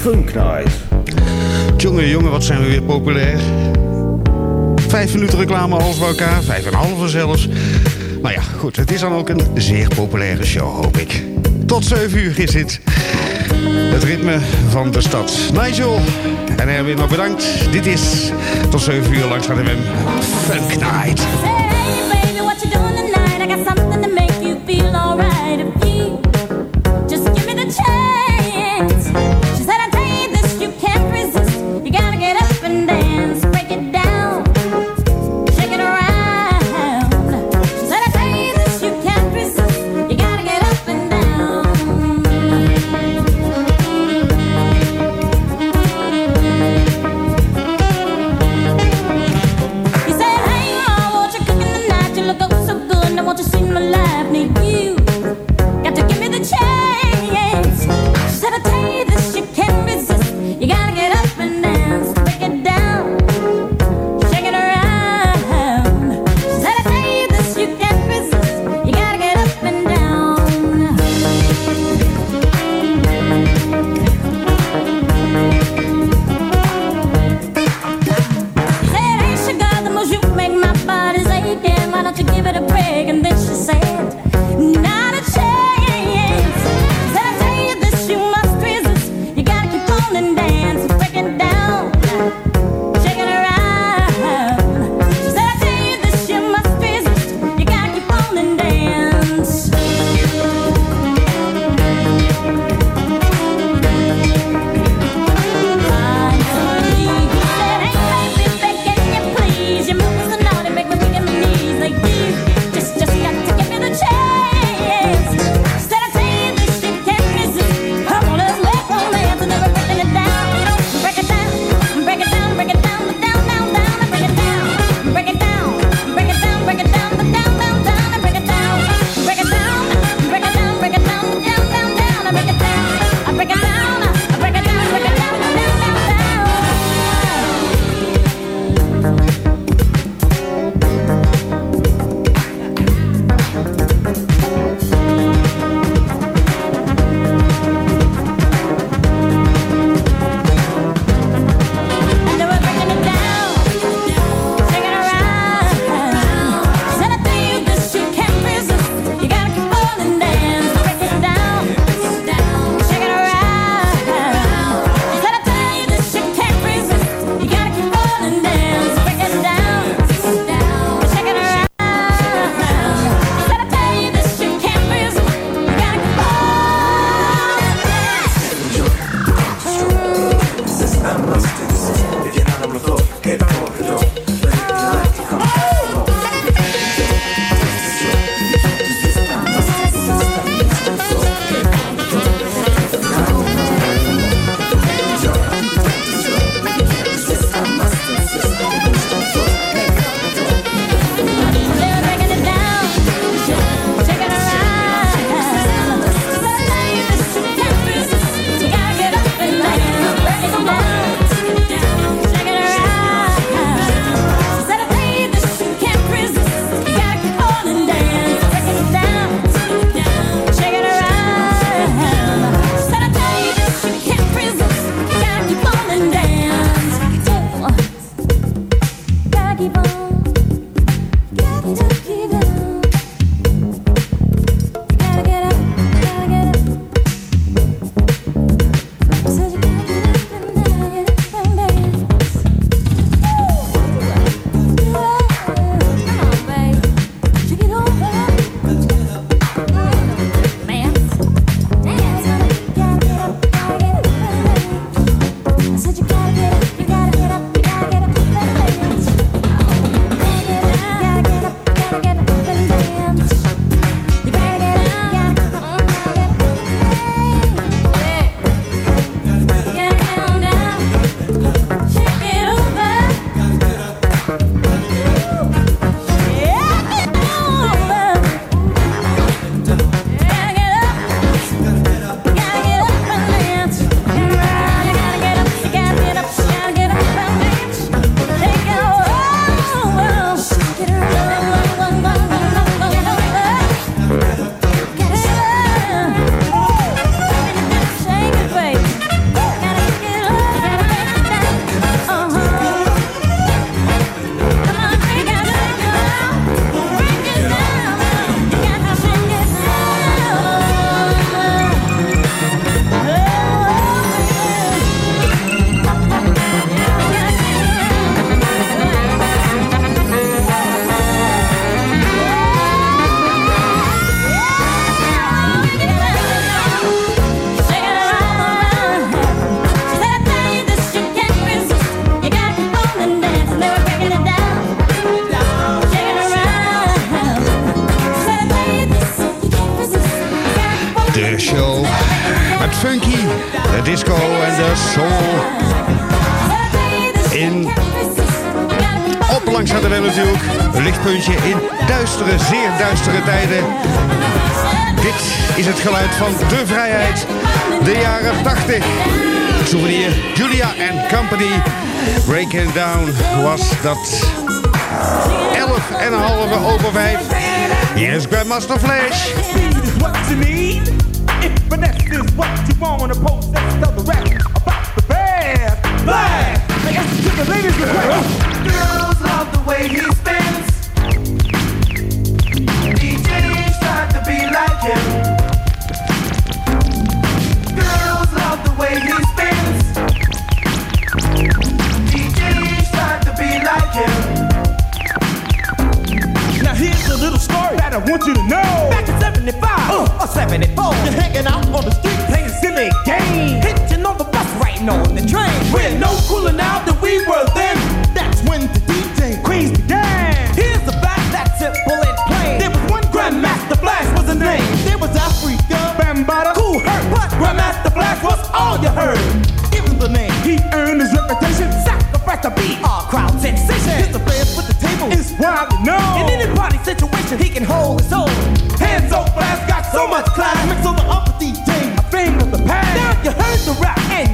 Funk Night. Jongen, jongen, wat zijn we weer populair. Vijf minuten reclame alles bij elkaar, vijf en een halve zelfs. Nou ja, goed, het is dan ook een zeer populaire show, hoop ik. Tot 7 uur is dit. Het ritme van de stad. Nigel en Erwin nog bedankt. Dit is tot 7 uur langs de FM Funk Night.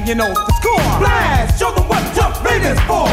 you know the score. Blast, show them what jump rate is for.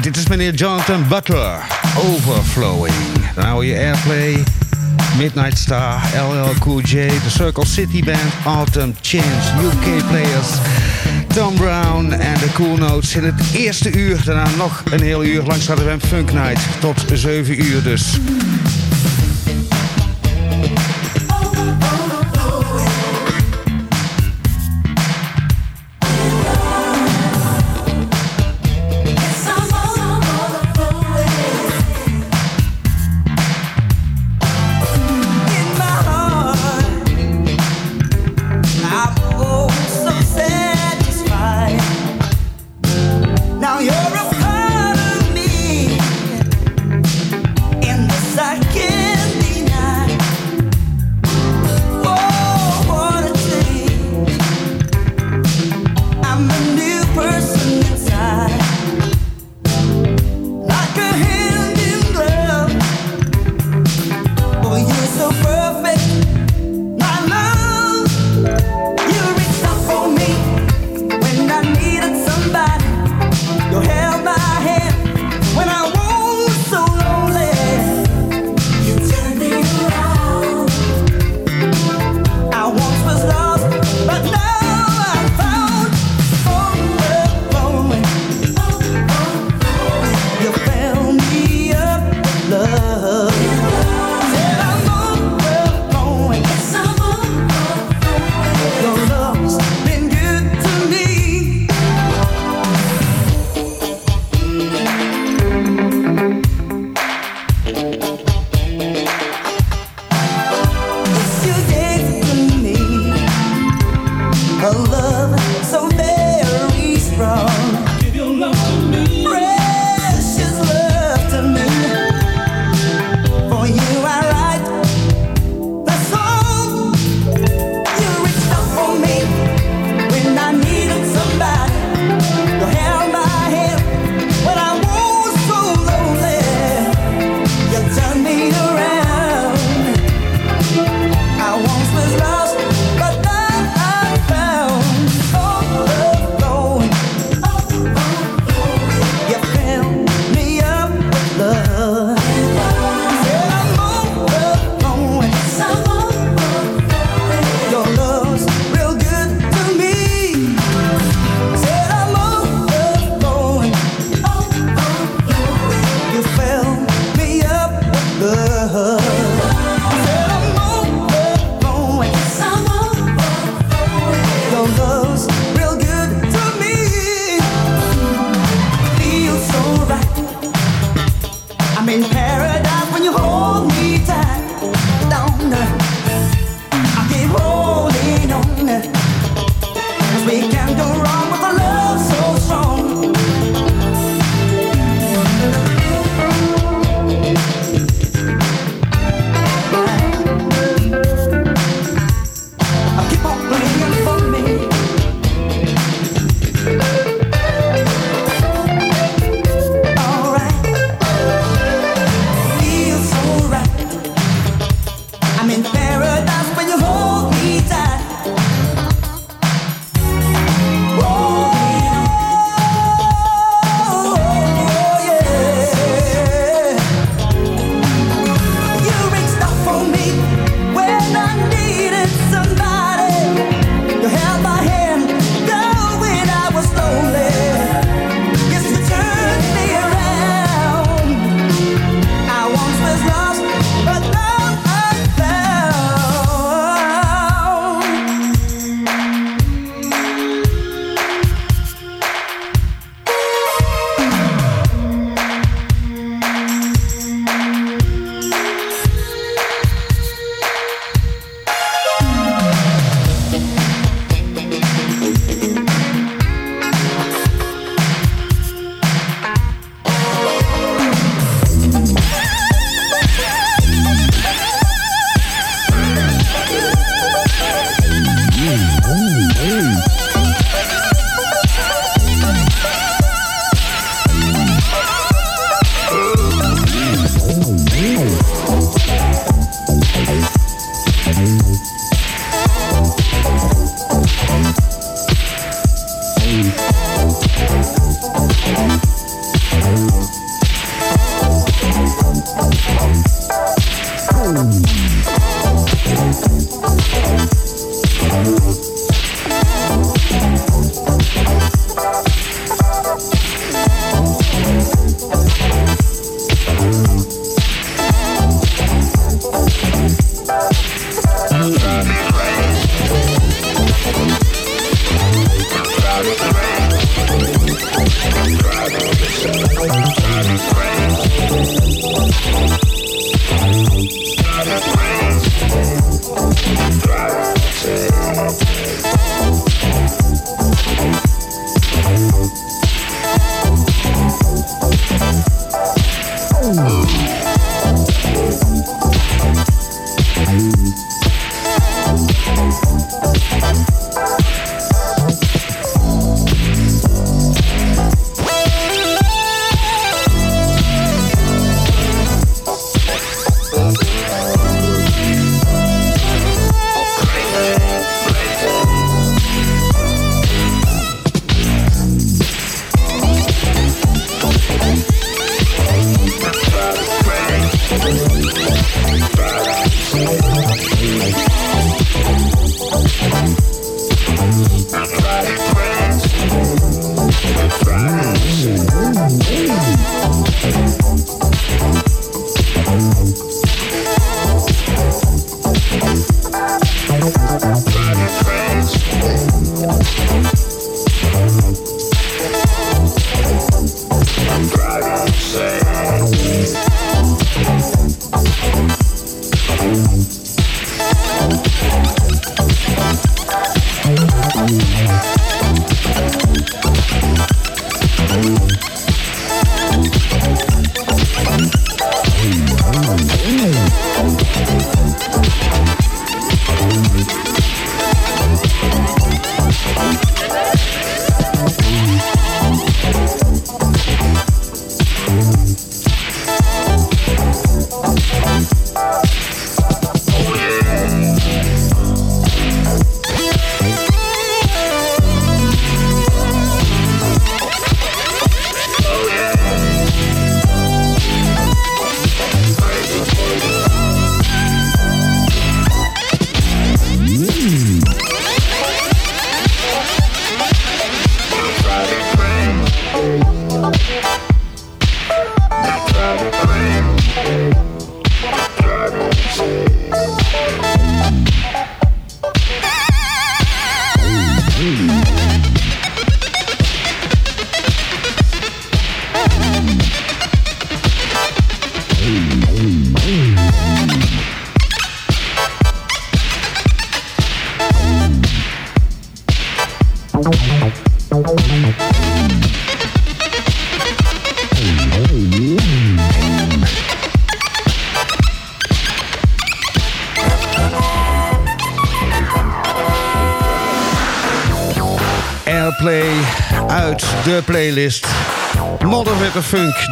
Dit is meneer Jonathan Butler, Overflowing. Dan hou je Airplay, Midnight Star, LL Cool J, The Circle City Band, Autumn Change, UK Players, Tom Brown en de Cool Notes in het eerste uur. Daarna nog een heel uur langs we Funk Night tot 7 uur dus.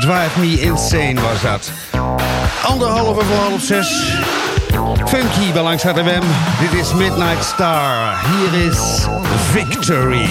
Drive Me Insane was dat. Anderhalve voor half zes. Funky bij Langs WM. Dit is Midnight Star. Hier is Victory.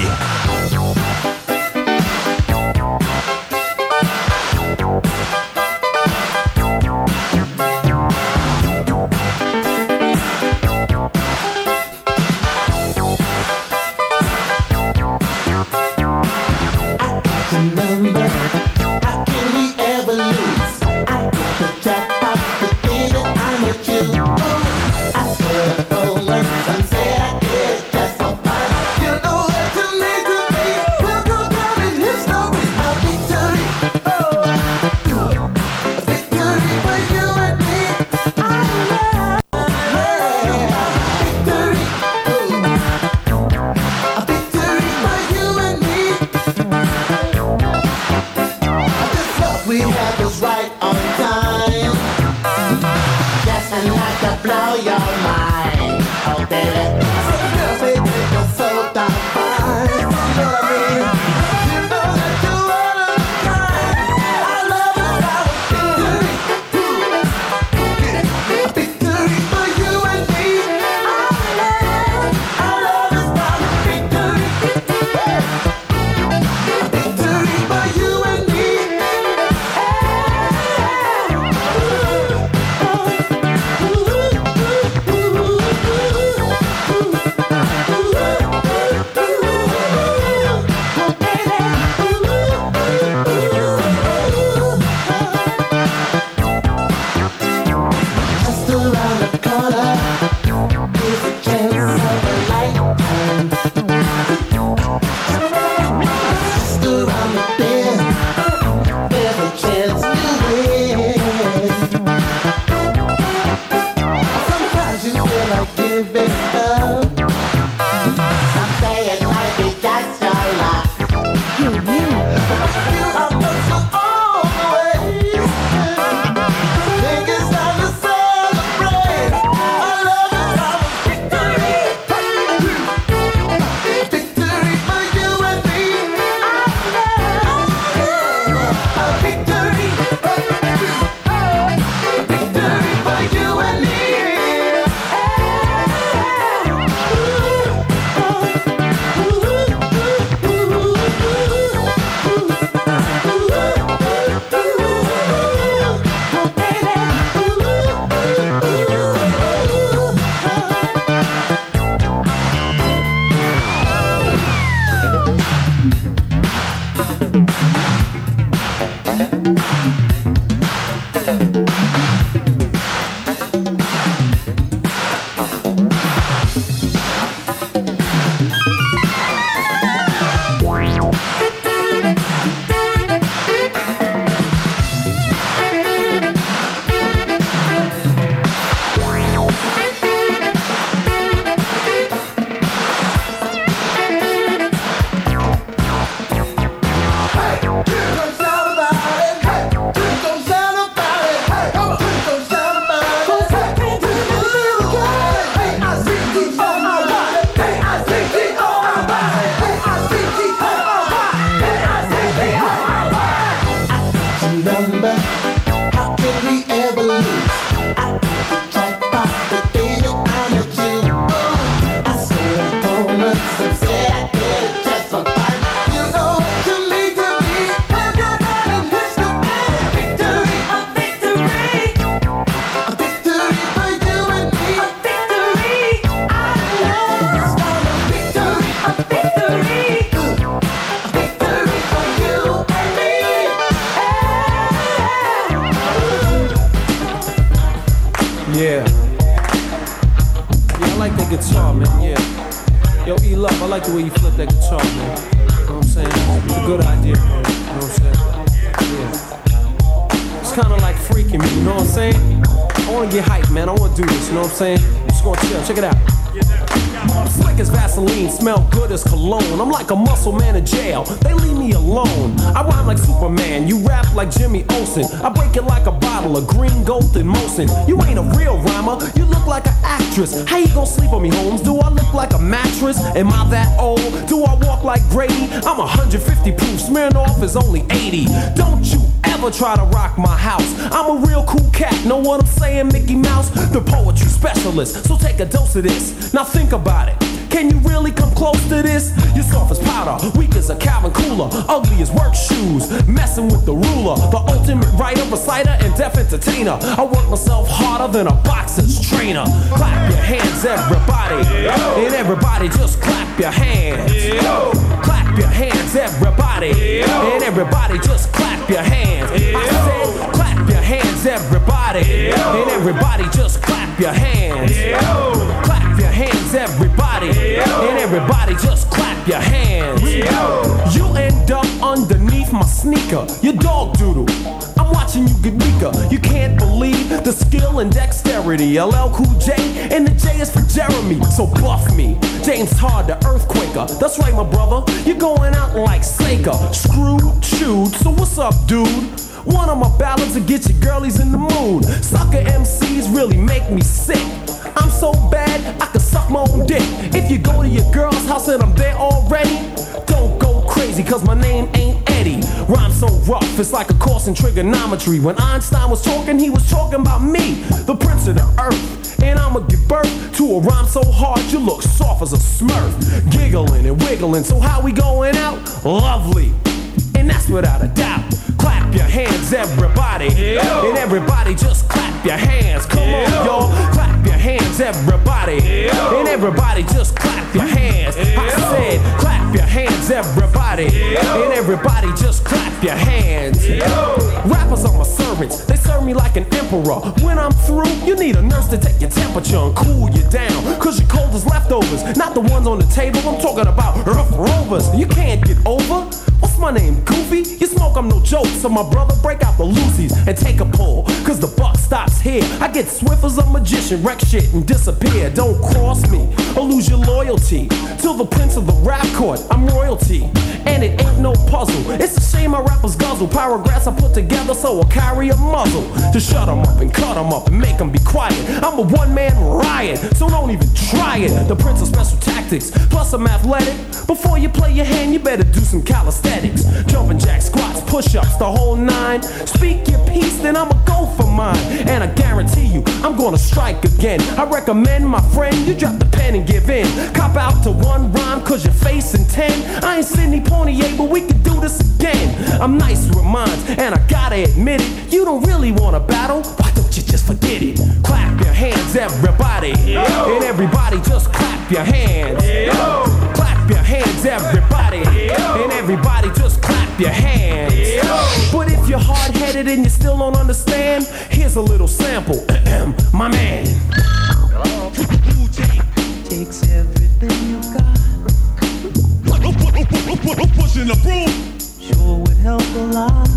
I break it like a bottle of green gold in motion. You ain't a real rhymer. You look like an actress. How you gonna sleep on me, Holmes? Do I look like a mattress? Am I that old? Do I walk like Grady? I'm 150 proof. Smearing off is only 80. Don't you ever try to rock my house. I'm a real cool cat. Know what I'm saying, Mickey Mouse? The poetry specialist. So take a dose of this. Now think about it. Can you really come close to this? You're soft as powder, weak as a Calvin Cooler, ugly as work shoes, messing with the ruler, the ultimate writer, reciter, and deaf entertainer. I work myself harder than a boxer's trainer. Clap your hands, everybody, and everybody just clap your hands. Clap your hands, everybody, and everybody just clap your hands. I said, clap your hands, everybody, and everybody just clap your hands. Clap your hands, everybody, and everybody just clap your hands. You end up underneath my sneaker, your dog doodle. I'm watching you get weaker. You can't believe the skill and dexterity. LL Cool J, and the J is for Jeremy. So buff me, James Hard, the earthquaker. That's right, my brother. You're going out like Slaker. Screwed, chewed. So what's up, dude? One of my ballads to get your girlies in the mood. Sucker MCs really make me sick. I'm so bad, I can suck my own dick. If you go to your girl's house and I'm there already, don't go crazy, cause my name ain't Eddie. Rhyme so rough, it's like a course in trigonometry. When Einstein was talking, he was talking about me, the prince of the earth. And I'ma give birth to a rhyme so hard you look soft as a smurf. Giggling and wiggling, so how we going out? Lovely and that's without a doubt. Clap your hands, everybody, and everybody just clap your hands. Come on, y'all, hands, everybody, and everybody just clap your hands. I said, clap your hands, everybody, and everybody just clap your hands. Rappers are my servants, they serve me like an emperor. When I'm through, you need a nurse to take your temperature and cool you down, cause you're cold as leftovers, not the ones on the table. I'm talking about rough rovers. You can't get over. What's my name, Goofy? You smoke, I'm no joke. So my brother, break out the Lucy's and take a pull. Cause the buck stops here. I get swift as a magician, wreck shit and disappear. Don't cross me or lose your loyalty. Till the prince of the rap court, I'm royalty. And it ain't no puzzle. It's a shame my rappers guzzle. Paragraphs I put together so I'll carry a muzzle. To shut them up and cut them up and make them be quiet. I'm a one man riot, so don't even try it. The prince of special tactics, plus I'm athletic. Before you play your hand, you better do some calisthenics. Jumping jack squats, push ups, the whole nine. Speak your piece, then I'ma go for mine. And I guarantee you, I'm gonna strike again. I recommend my friend, you drop the pen and give in. Cop out to one rhyme, cause you're facing ten. I ain't Sidney Poitier, but we can do this again. I'm nice with mines, and I gotta admit it. You don't really wanna battle, why don't you just forget it? Clap your hands, everybody. And everybody just clap your hands. Clap your hands, everybody. And everybody just clap your hands. If you're hard headed and you still don't understand, here's a little sample. My man. Takes everything you got. Pushing the broom. Sure would help a lot.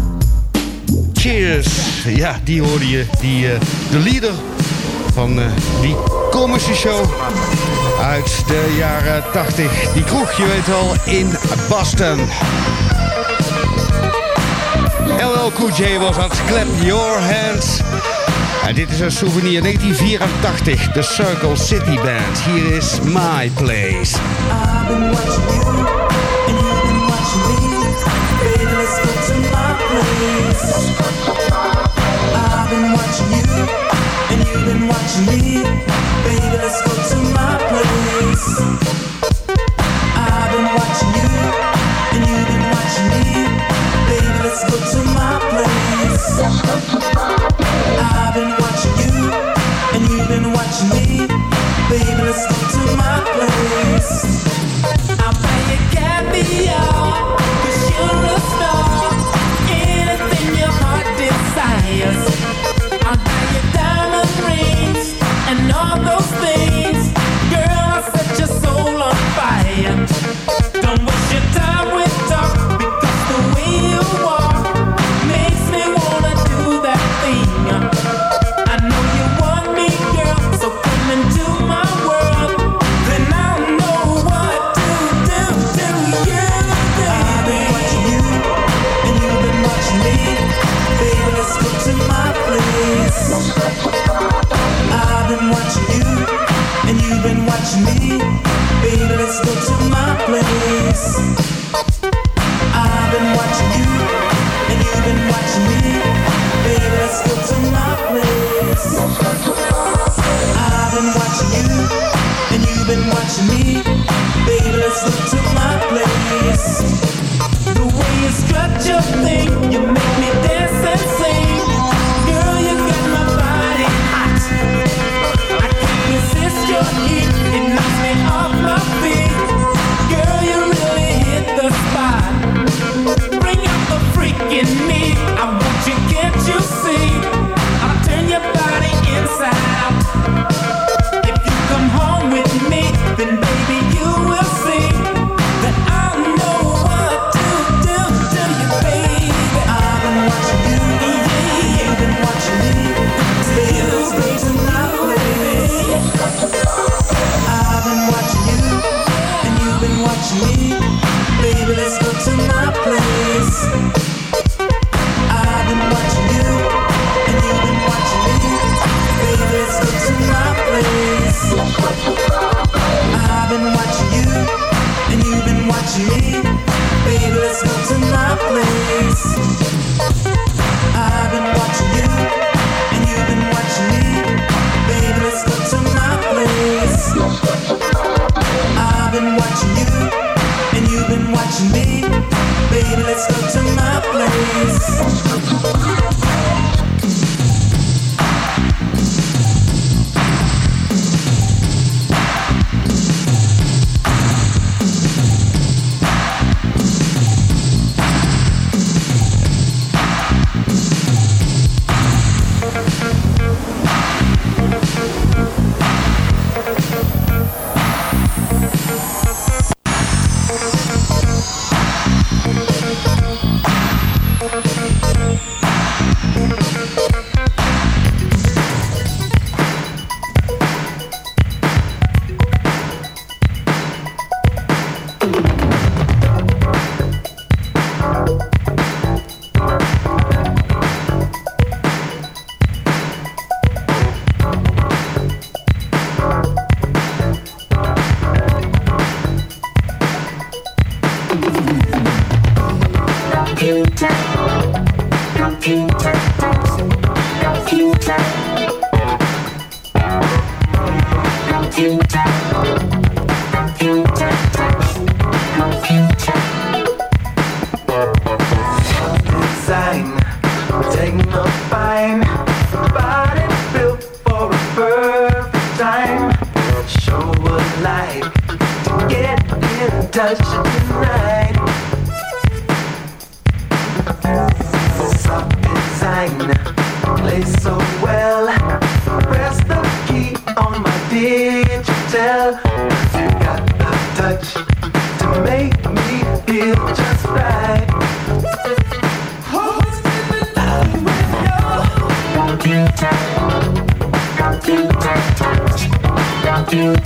Cheers. Ja, die hoorde je. Die, eh, de leader van eh, die komische show uit de jaren 80. Die kroeg, je weet wel, in Boston. LL Cool J was dat. Clap your hands. En dit is een souvenir 1984. De Circle City Band. Hier is My Place. I've been watching you, and you've been watching me. Baby, let's go to my place. I've been watching you, and you've been watching me.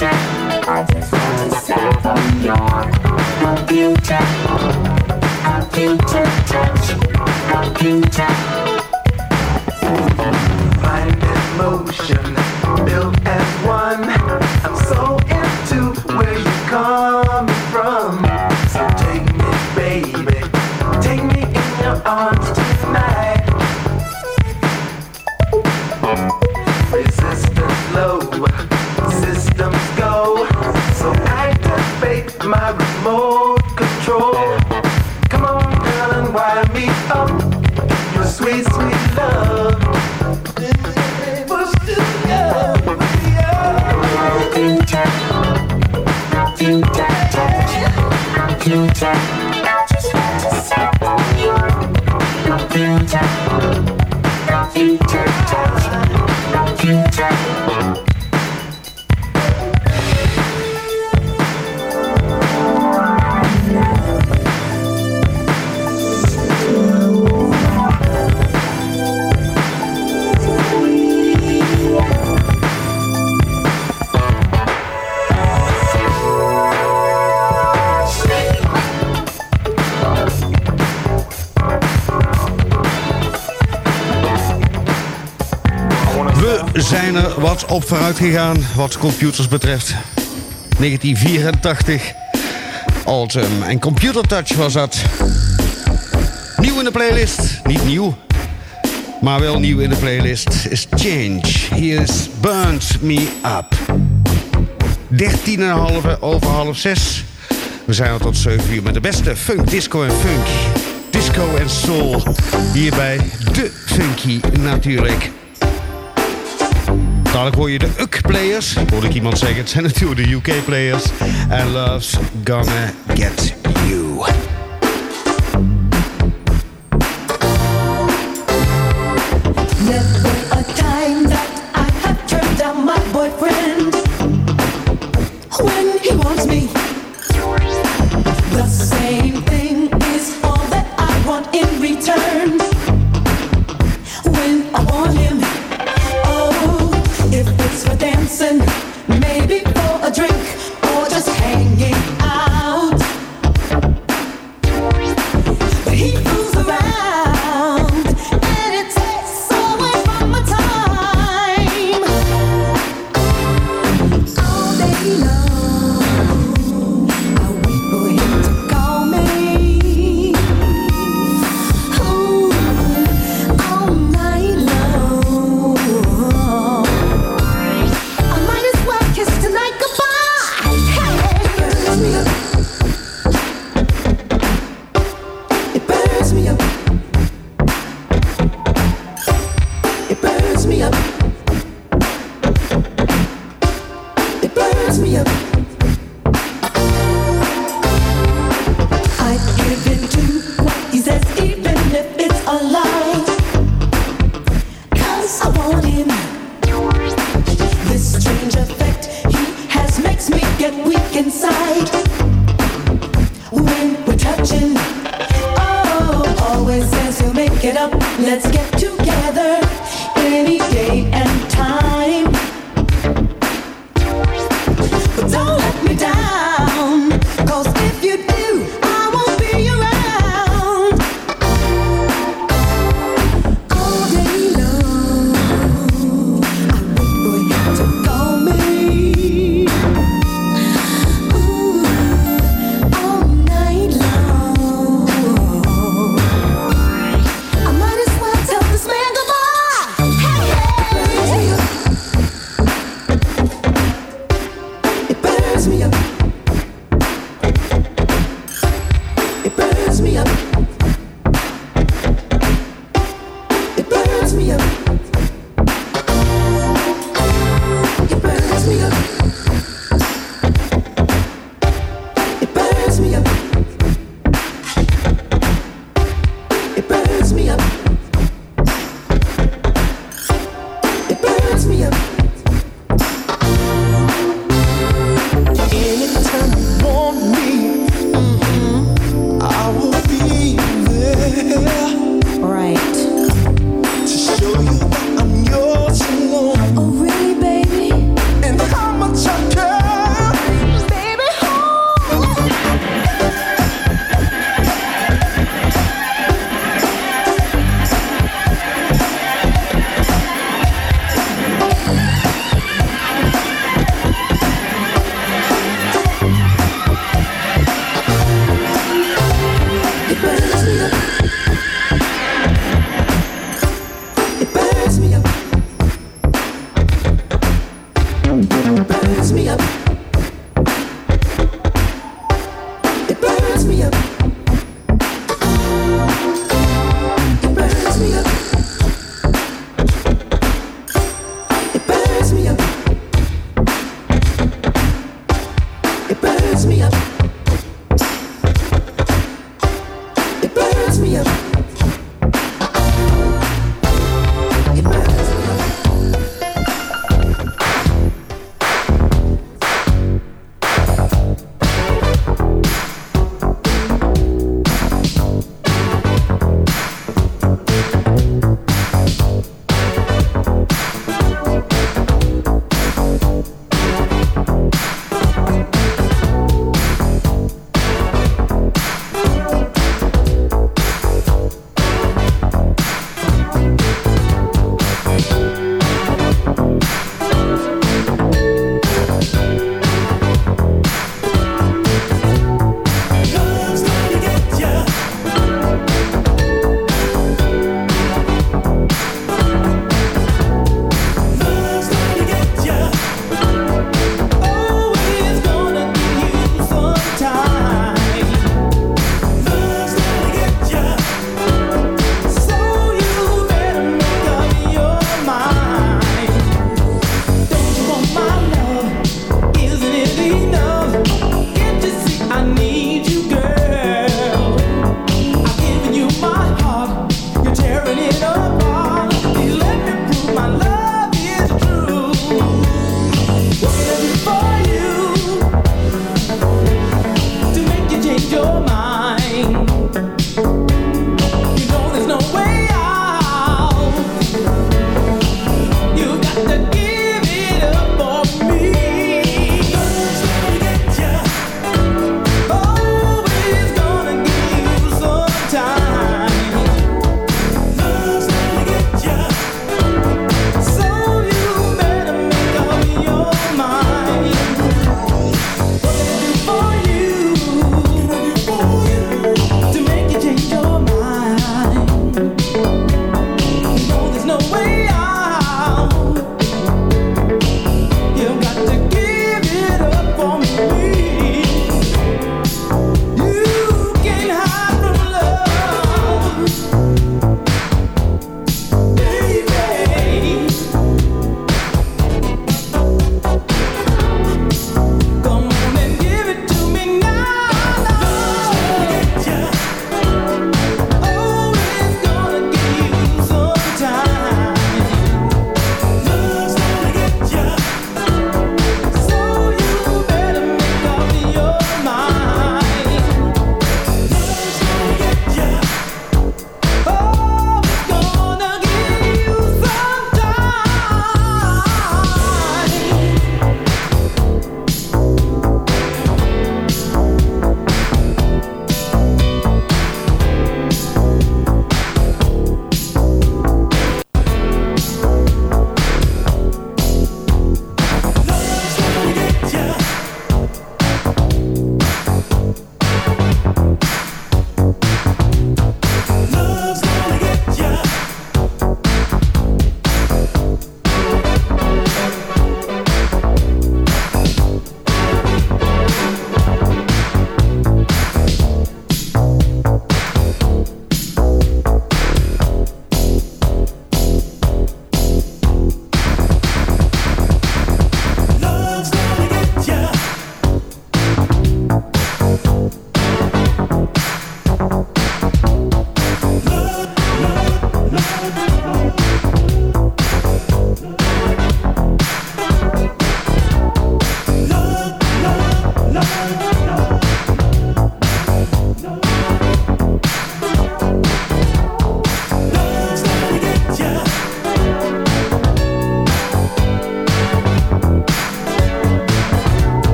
I just want to savor your my beauty. My touch. My. op vooruit gegaan wat computers betreft. 1984. Altum en Computer Touch was dat. Nieuw in de playlist. Niet nieuw, maar wel nieuw in de playlist is Change. Hier is Burns Me Up. 13,5 over half 6. We zijn al tot 7 uur met de beste funk, disco en funk. Disco en soul. Hierbij de funky natuurlijk. Dadelijk hoor je de UK-players. Hoorde ik iemand zeggen, het zijn natuurlijk de UK-players. And Love's Gonna Get You. Let's get together any day and time.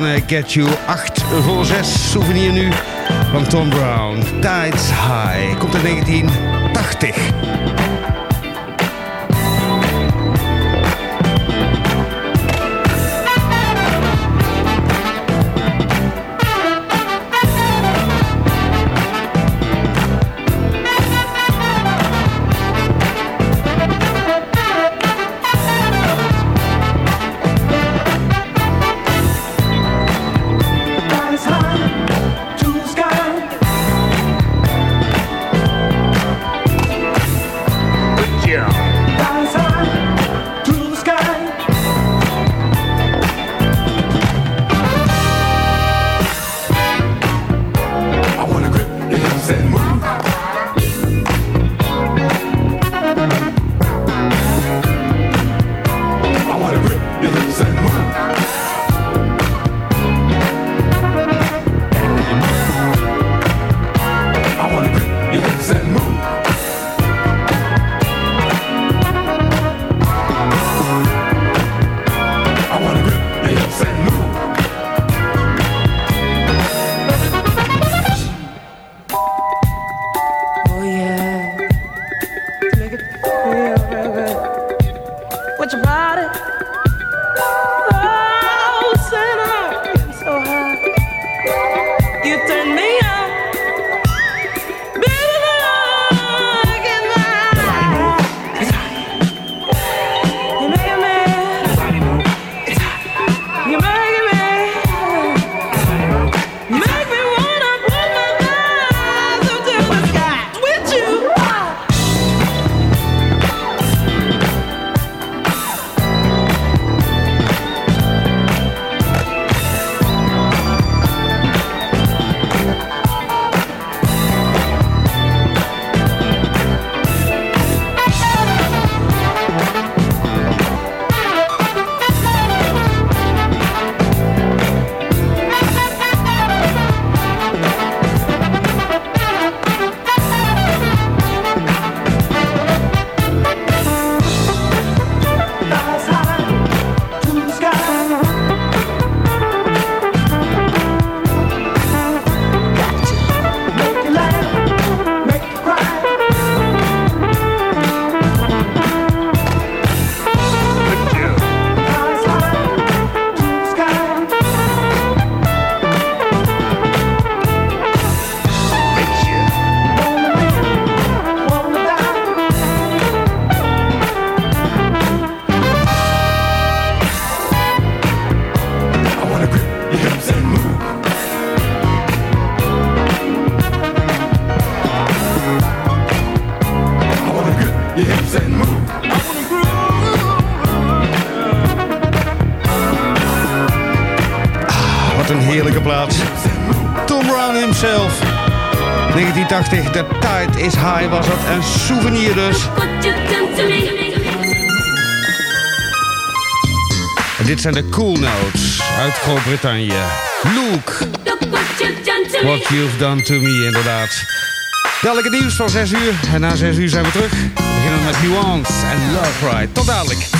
van eh, Get You. 8 voor 6, souvenir nu van Tom Brown. Tides High, komt in 1980. 1980. De tijd is high was dat. Een souvenir dus. En dit zijn de Cool Notes uit Groot-Brittannië. Luke. What you've done to me, inderdaad. Dadelijk het nieuws van 6 uur. En na 6 uur zijn we terug. We beginnen met Nuance en Love Ride. Tot dadelijk.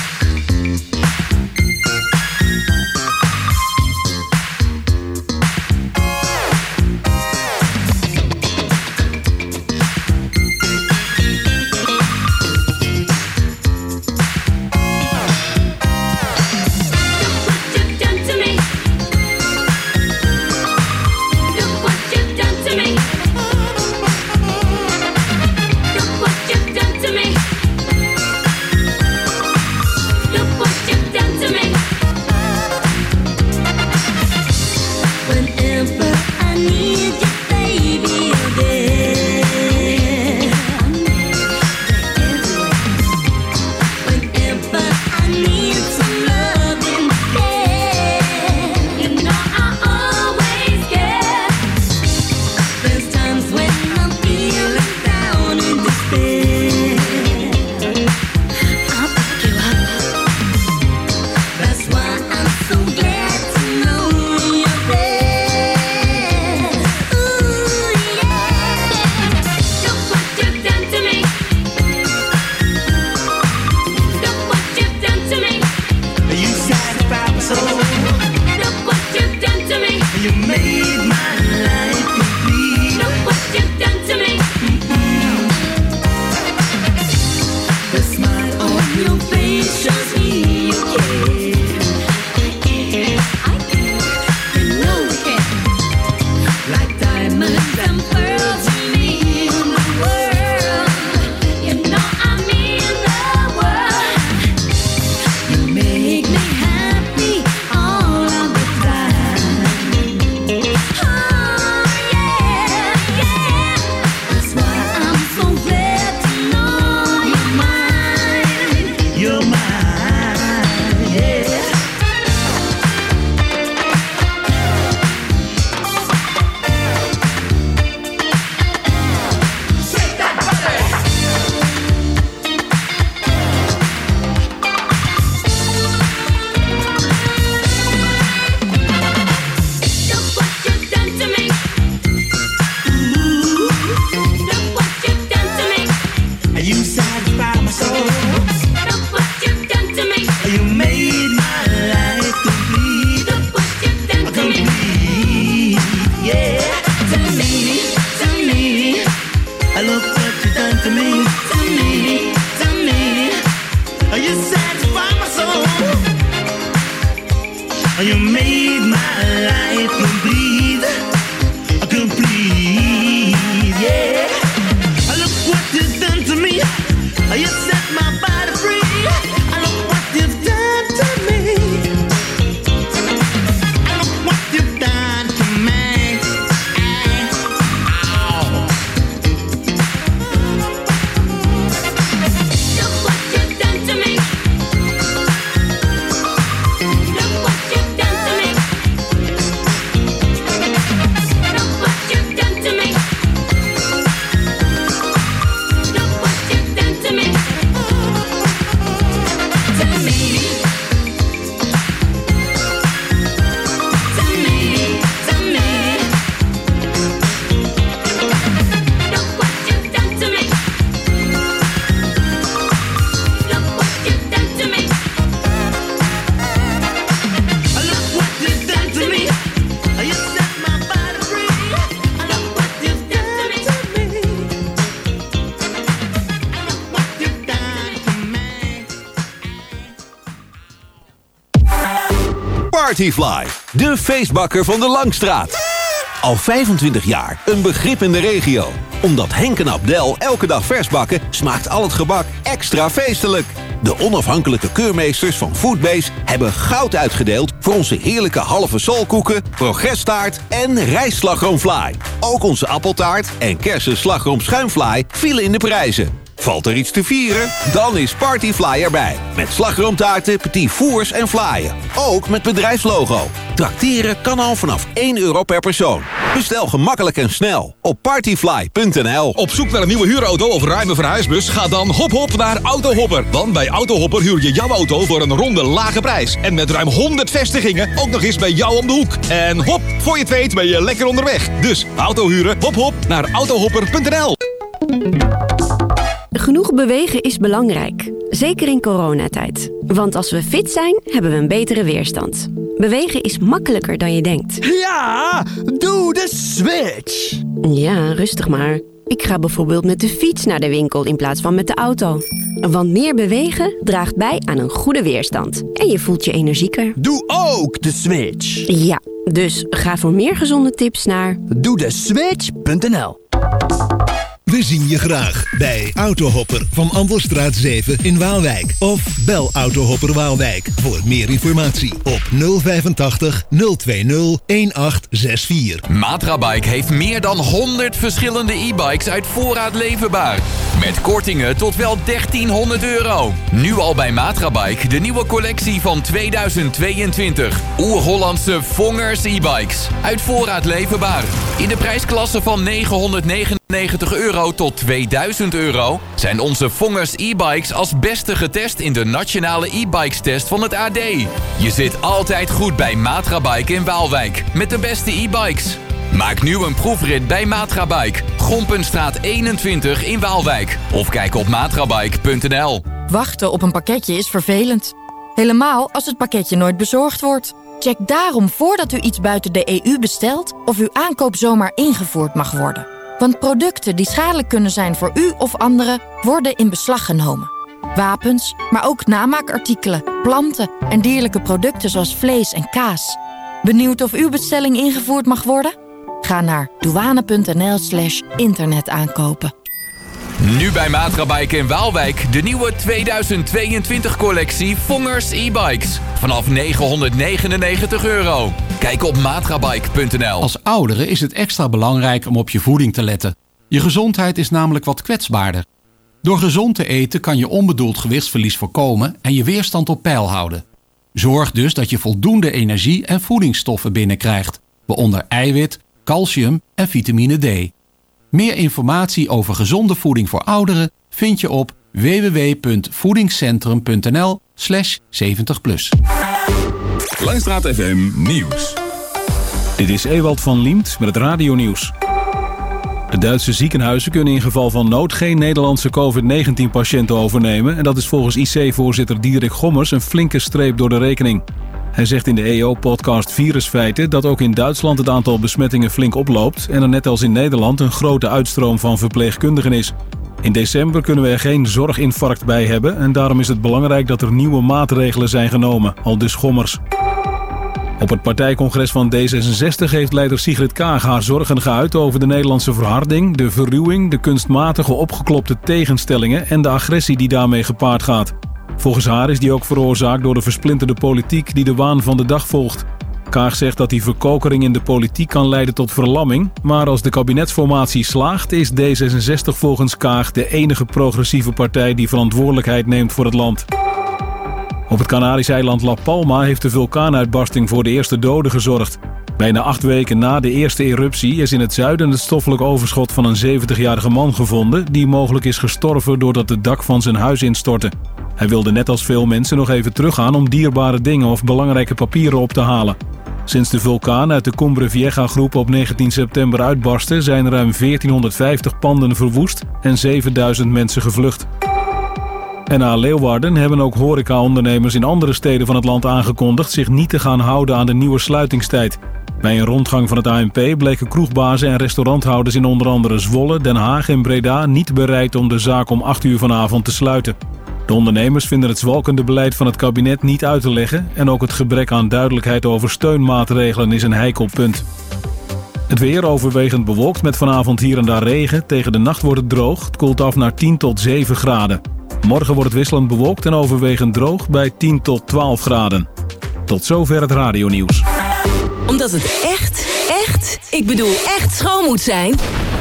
Partyfly, de feestbakker van de Langstraat. Al 25 jaar een begrip in de regio. Omdat Henk en Abdel elke dag vers bakken, smaakt al het gebak extra feestelijk. De onafhankelijke keurmeesters van Foodbase hebben goud uitgedeeld... voor onze heerlijke halve solkoeken, progresstaart en rijstslagroomfly. Ook onze appeltaart en kersen slagroom schuimfly vielen in de prijzen. Valt er iets te vieren? Dan is Partyfly erbij. Met slagroomtaarten, petit fours en flyen. Ook met bedrijfslogo. Trakteren kan al vanaf 1 euro per persoon. Bestel gemakkelijk en snel op partyfly.nl. Op zoek naar een nieuwe huurauto of ruime verhuisbus? Ga dan hop hop naar Autohopper. Want bij Autohopper huur je jouw auto voor een ronde lage prijs. En met ruim 100 vestigingen ook nog eens bij jou om de hoek. En hop, voor je het weet ben je lekker onderweg. Dus auto huren, hop hop naar autohopper.nl. Genoeg bewegen is belangrijk, zeker in coronatijd. Want als we fit zijn, hebben we een betere weerstand. Bewegen is makkelijker dan je denkt. Ja, doe de switch. Ja, rustig maar. Ik ga bijvoorbeeld met de fiets naar de winkel in plaats van met de auto. Want meer bewegen draagt bij aan een goede weerstand. En je voelt je energieker. Doe ook de switch. Ja, dus ga voor meer gezonde tips naar... Doe de switch.nl We zien je graag bij Autohopper van Amstelstraat 7 in Waalwijk. Of bel Autohopper Waalwijk voor meer informatie op 085 020 1864. Matrabike heeft meer dan 100 verschillende e-bikes uit voorraad leverbaar. Met kortingen tot wel 1300 euro. Nu al bij Matrabike de nieuwe collectie van 2022. Oer-Hollandse Vongers e-bikes. Uit voorraad leverbaar. In de prijsklasse van 999 euro tot 2000 euro... zijn onze Vongers e-bikes als beste getest in de nationale e-bikes test van het AD. Je zit altijd goed bij Matrabike in Waalwijk. Met de beste e-bikes. Maak nu een proefrit bij Matrabike. Gompenstraat 21 in Waalwijk. Of kijk op matrabike.nl. Wachten op een pakketje is vervelend. Helemaal als het pakketje nooit bezorgd wordt. Check daarom voordat u iets buiten de EU bestelt... of uw aankoop zomaar ingevoerd mag worden. Want producten die schadelijk kunnen zijn voor u of anderen... worden in beslag genomen. Wapens, maar ook namaakartikelen, planten en dierlijke producten zoals vlees en kaas. Benieuwd of uw bestelling ingevoerd mag worden? Ga naar douane.nl slash internetaankopen. Nu bij Matrabike in Waalwijk de nieuwe 2022 collectie Vongers e-bikes. Vanaf 999 euro. Kijk op matrabike.nl. Als ouderen is het extra belangrijk om op je voeding te letten. Je gezondheid is namelijk wat kwetsbaarder. Door gezond te eten kan je onbedoeld gewichtsverlies voorkomen en je weerstand op peil houden. Zorg dus dat je voldoende energie en voedingsstoffen binnenkrijgt, waaronder eiwit, calcium en vitamine D. Meer informatie over gezonde voeding voor ouderen vind je op www.voedingscentrum.nl slash 70 Langstraat FM Nieuws. Dit is Ewald van Liemt met het radionieuws. De Duitse ziekenhuizen kunnen in geval van nood geen Nederlandse COVID-19-patiënten overnemen. En dat is volgens IC-voorzitter Diederik Gommers een flinke streep door de rekening. Hij zegt in de EO-podcast Virusfeiten dat ook in Duitsland het aantal besmettingen flink oploopt... en er net als in Nederland een grote uitstroom van verpleegkundigen is. In december kunnen we er geen zorginfarct bij hebben... en daarom is het belangrijk dat er nieuwe maatregelen zijn genomen, al dus Gommers. Op het partijcongres van D66 heeft leider Sigrid Kaag haar zorgen geuit over de Nederlandse verharding, de verruwing, de kunstmatige opgeklopte tegenstellingen en de agressie die daarmee gepaard gaat. Volgens haar is die ook veroorzaakt door de versplinterde politiek die de waan van de dag volgt. Kaag zegt dat die verkokering in de politiek kan leiden tot verlamming, maar als de kabinetsformatie slaagt is D66 volgens Kaag de enige progressieve partij die verantwoordelijkheid neemt voor het land. Op het Canarische eiland La Palma heeft de vulkaanuitbarsting voor de eerste doden gezorgd. Bijna acht weken na de eerste eruptie is in het zuiden het stoffelijk overschot van een 70-jarige man gevonden... die mogelijk is gestorven doordat het dak van zijn huis instortte. Hij wilde net als veel mensen nog even teruggaan om dierbare dingen of belangrijke papieren op te halen. Sinds de vulkaan uit de Cumbre Vieja groep op 19 september uitbarstte... zijn ruim 1450 panden verwoest en 7000 mensen gevlucht. En na Leeuwarden hebben ook horecaondernemers in andere steden van het land aangekondigd zich niet te gaan houden aan de nieuwe sluitingstijd. Bij een rondgang van het ANP bleken kroegbazen en restauranthouders in onder andere Zwolle, Den Haag en Breda niet bereid om de zaak om 8 uur vanavond te sluiten. De ondernemers vinden het zwalkende beleid van het kabinet niet uit te leggen en ook het gebrek aan duidelijkheid over steunmaatregelen is een heikel punt. Het weer overwegend bewolkt met vanavond hier en daar regen. Tegen de nacht wordt het droog. Het koelt af naar 10 tot 7 graden. Morgen wordt het wisselend bewolkt en overwegend droog bij 10 tot 12 graden. Tot zover het radionieuws. Omdat het echt, echt, ik bedoel echt schoon moet zijn...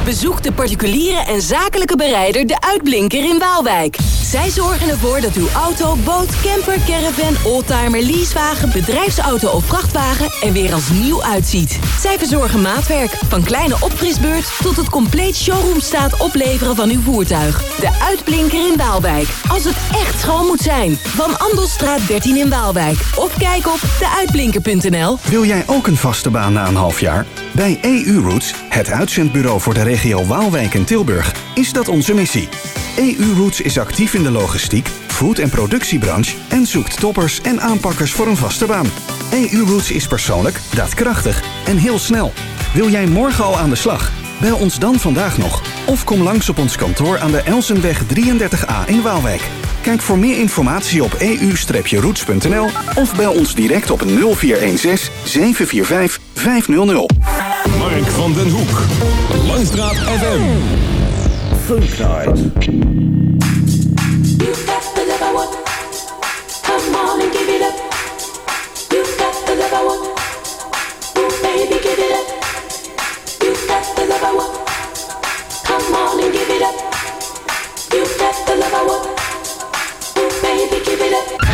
bezoek de particuliere en zakelijke bereider De Uitblinker in Waalwijk. Zij zorgen ervoor dat uw auto, boot, camper, caravan, oldtimer, leasewagen... bedrijfsauto of vrachtwagen er weer als nieuw uitziet. Zij verzorgen maatwerk, van kleine opfrisbeurt... tot het compleet showroomstaat opleveren van uw voertuig. De Uitblinker in Waalwijk. Als het echt schoon moet zijn. Van Andelstraat 13 in Waalwijk. Of kijk op deuitblinker.nl. Wil jij ook een vaste baan na een half jaar? Bij EU Roots, het uitzendbureau voor de regio Waalwijk en Tilburg, is dat onze missie. EU Roots is actief in de logistiek, food- en productiebranche en zoekt toppers en aanpakkers voor een vaste baan. EU Roots is persoonlijk, daadkrachtig en heel snel. Wil jij morgen al aan de slag? Bel ons dan vandaag nog of kom langs op ons kantoor aan de Elsenweg 33A in Waalwijk. Kijk voor meer informatie op eu-roots.nl of bel ons direct op 0416 745 500. Mark van den Hoek. Langstraat FM. Funk give it up.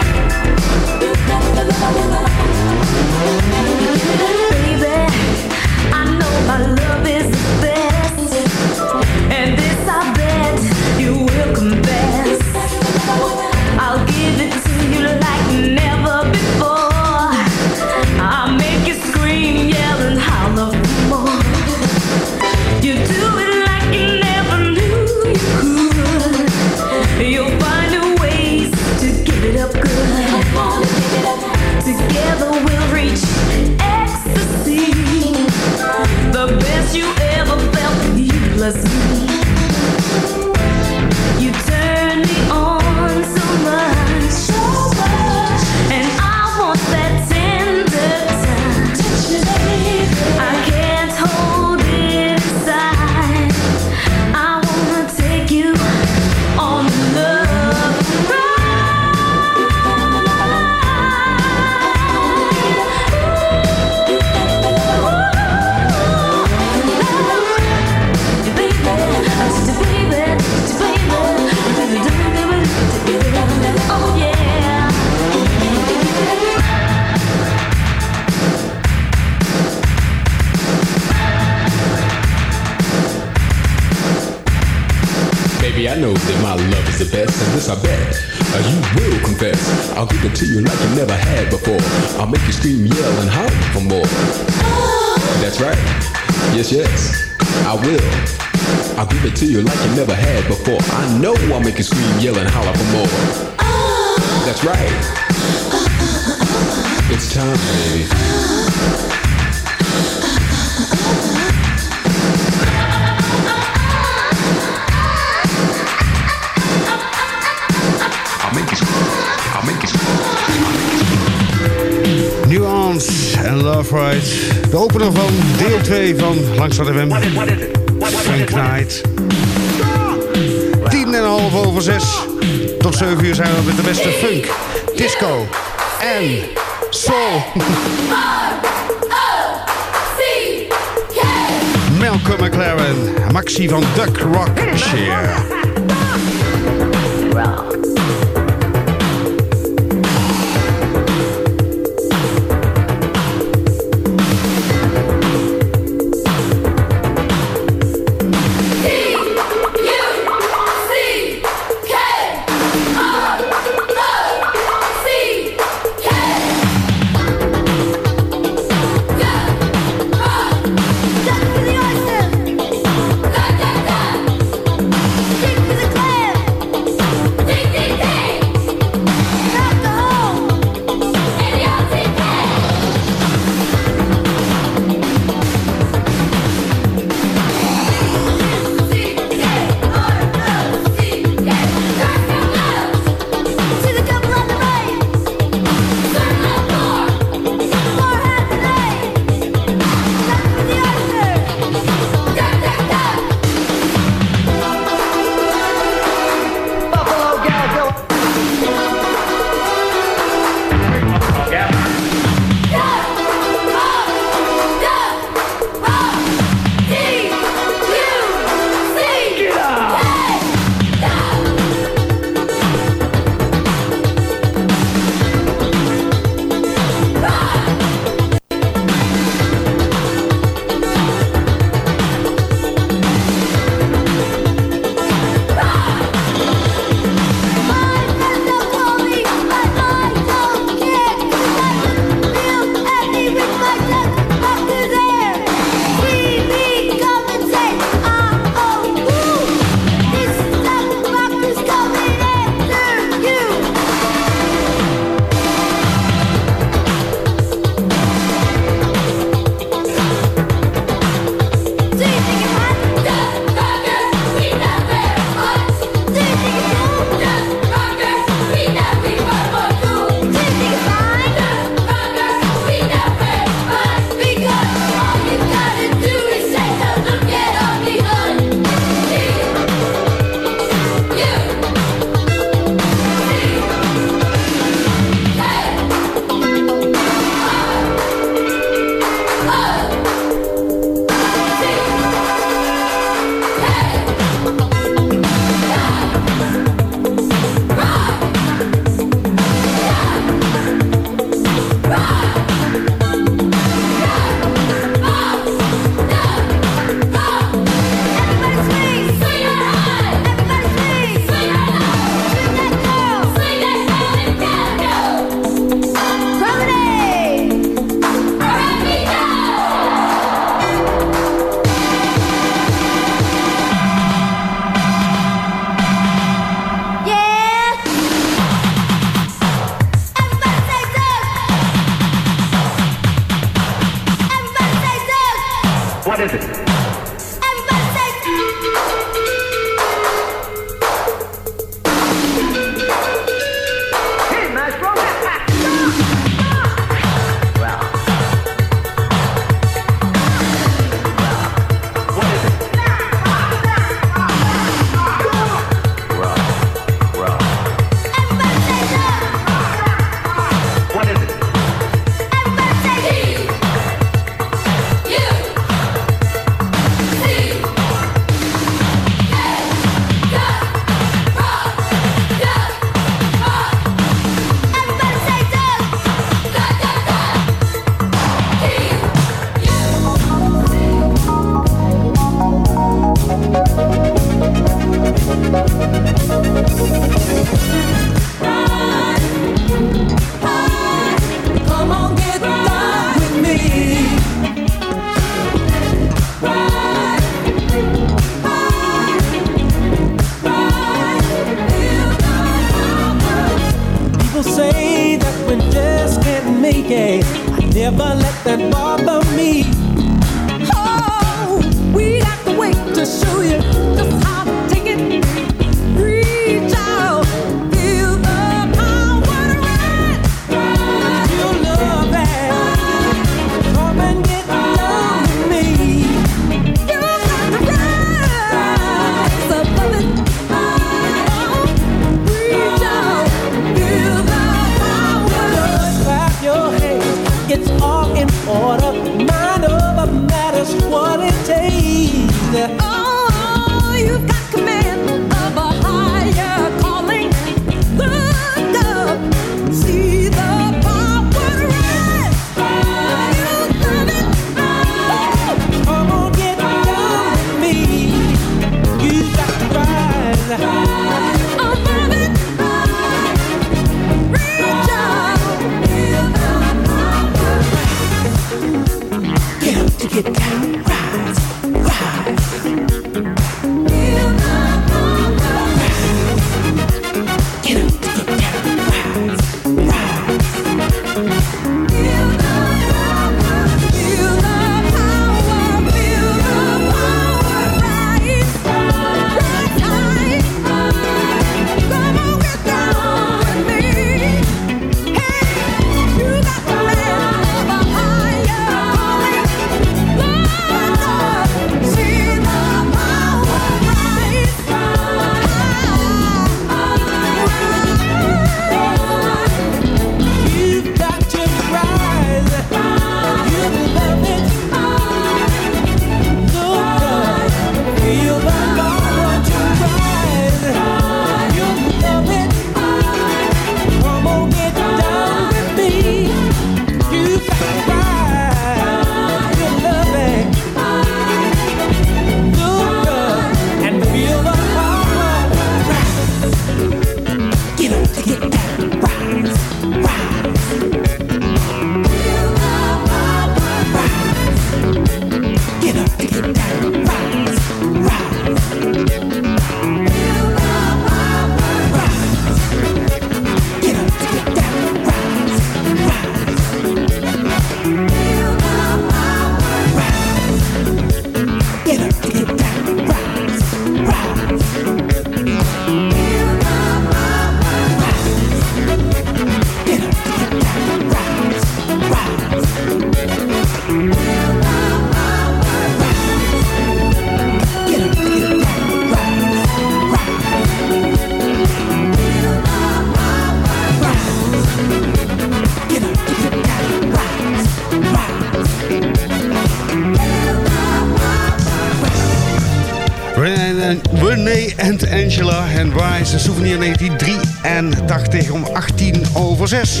Renee en Angela en Rise, een souvenir 1983 om 18 over 6.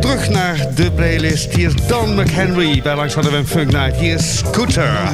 Terug naar de playlist. Hier is Don McHenry bij Langs van de Funk Night. Hier is Scooter.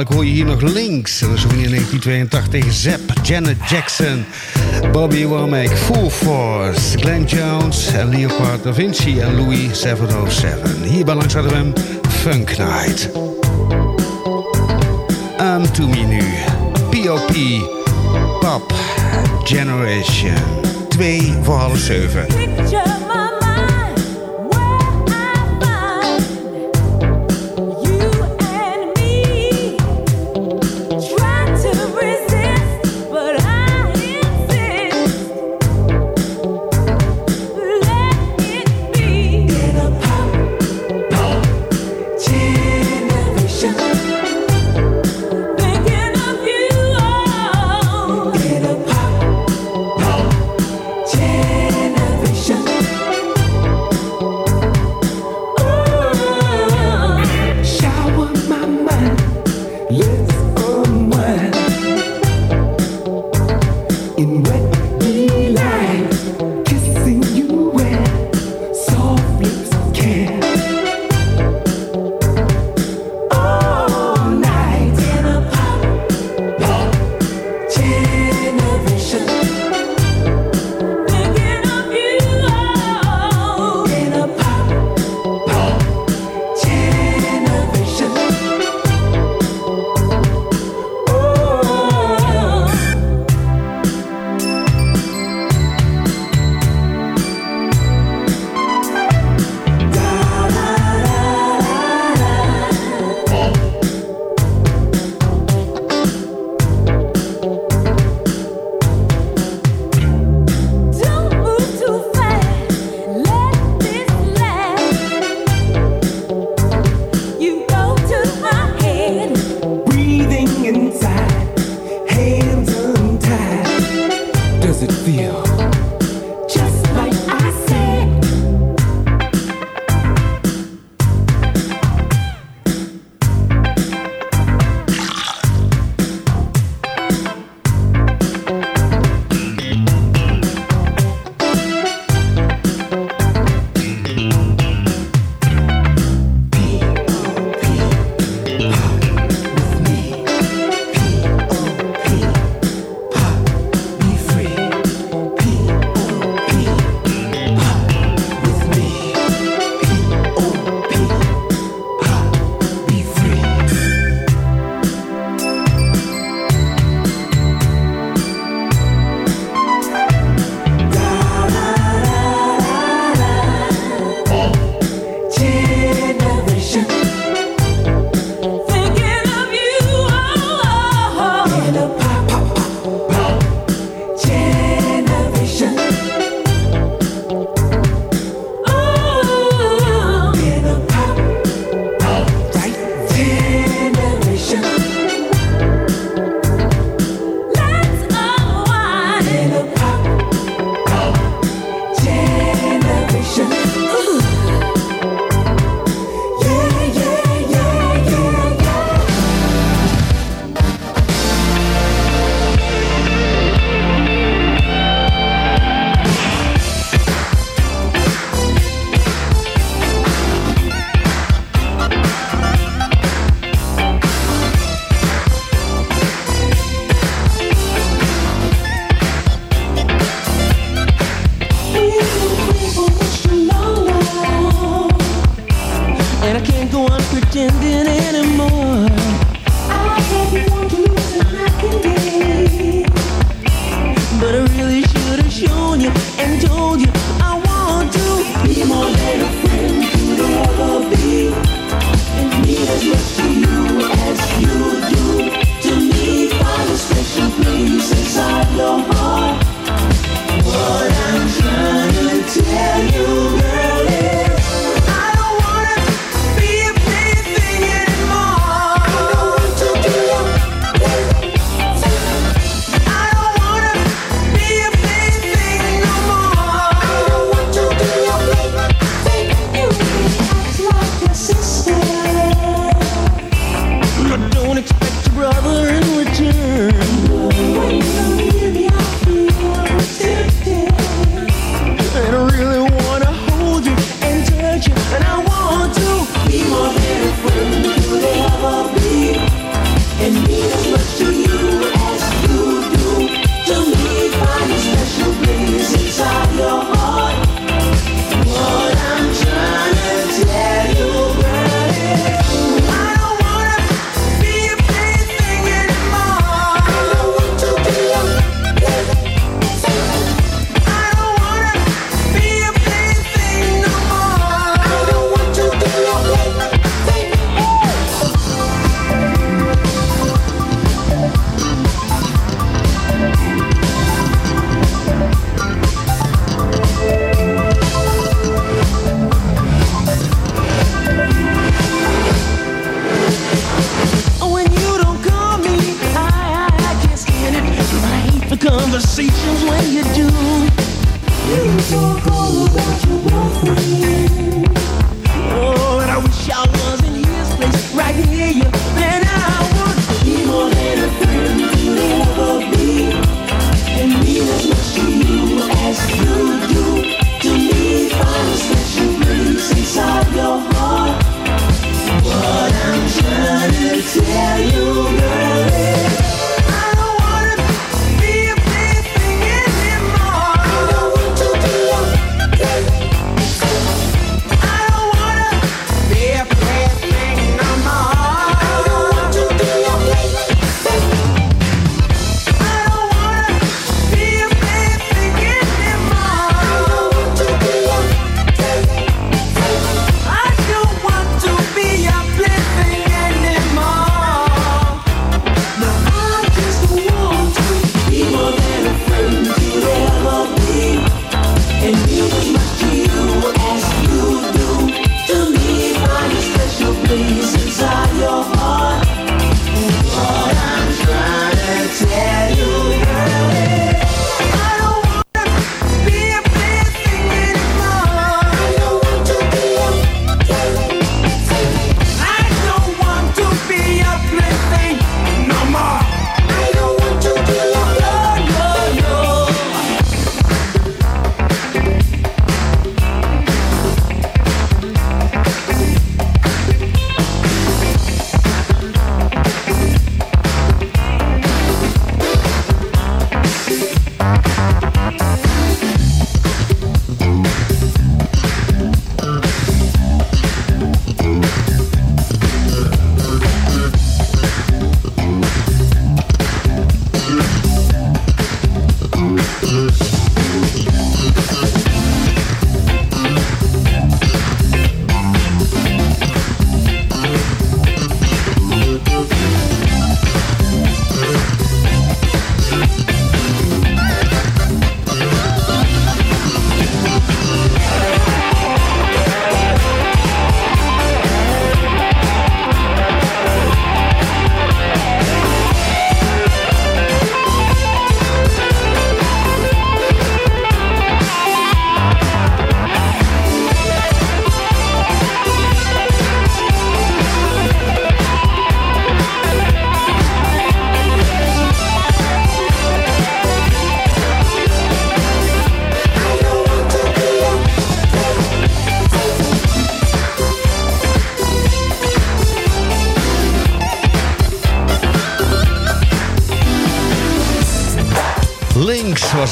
ik hoor je hier nog links. En dat is ook in 1982. Zep Janet Jackson, Bobby Womack, Full Force, Glenn Jones en Leopard da Vinci en Louis 707. Hier bij Langs hem Funk Night. en to me nu. P.O.P. Pop Generation. 2 voor half 7.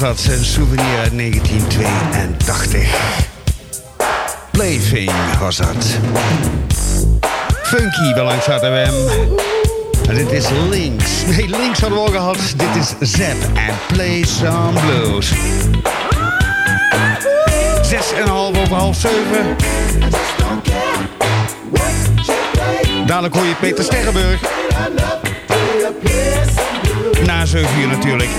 dat, zijn souvenir uit 1982. Plaything was dat. Funky belangstelling. langs En dit is links. Nee, links hadden we al gehad. Dit is Zep en Play Some Blues. Zes en half over half zeven. Dadelijk hoor je Peter Sterrenburg. Na 7 uur natuurlijk.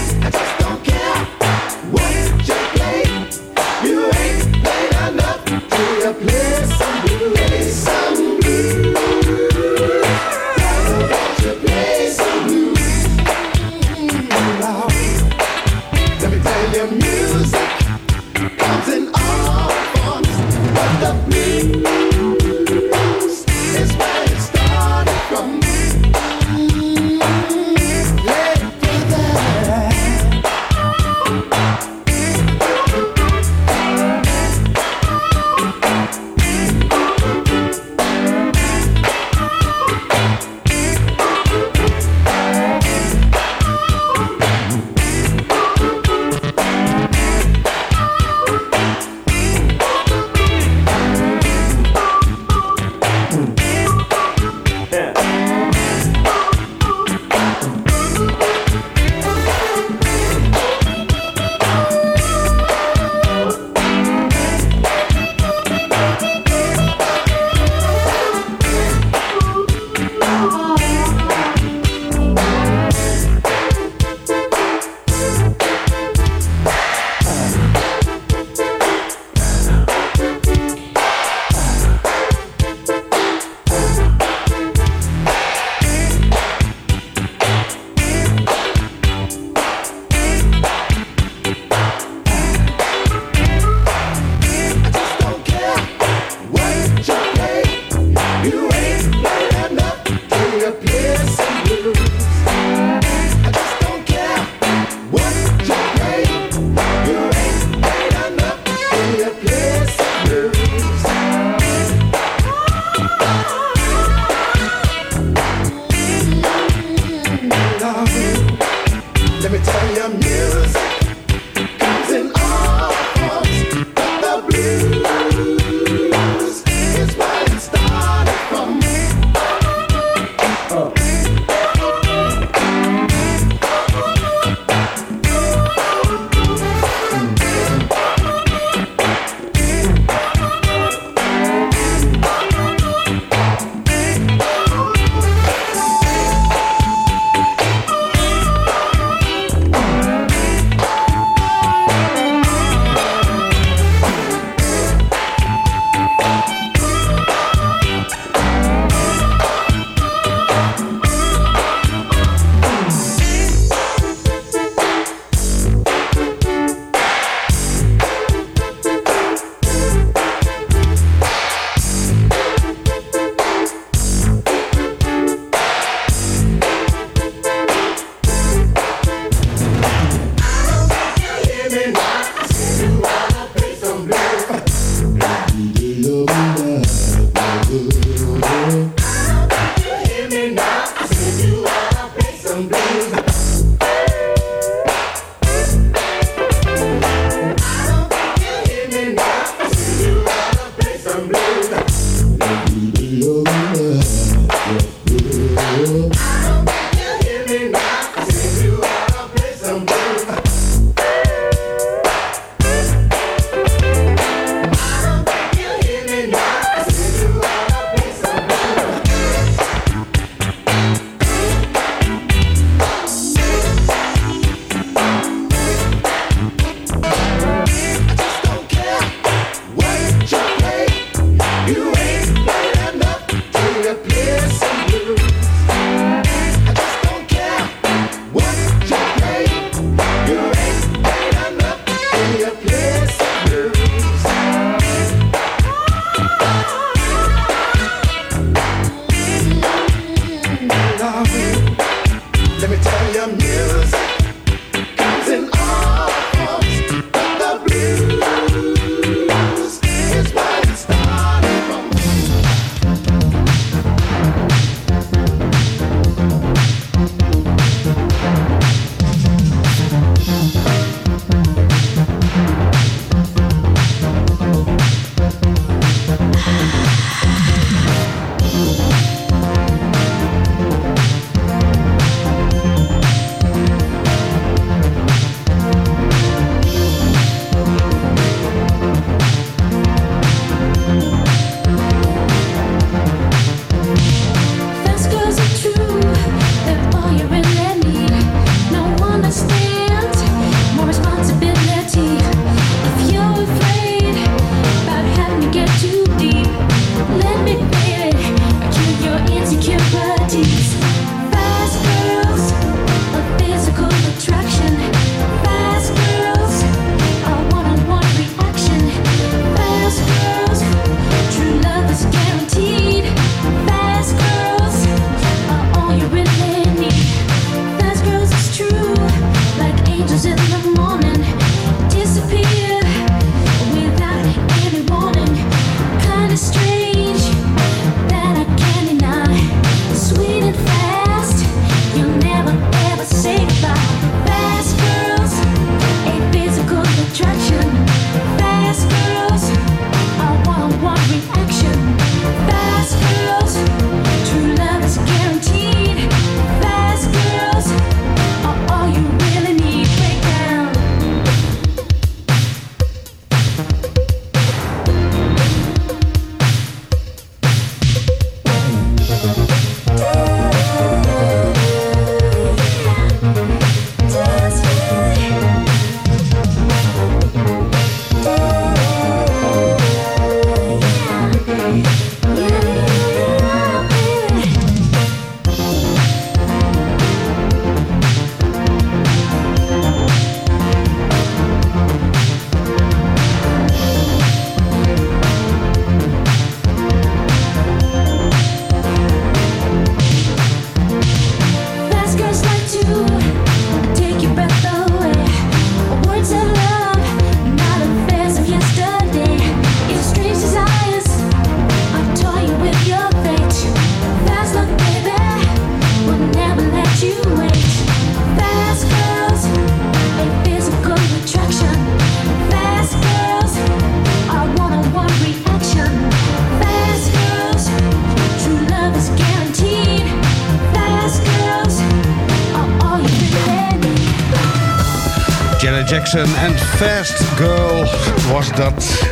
Jackson en Fast Girl was dat.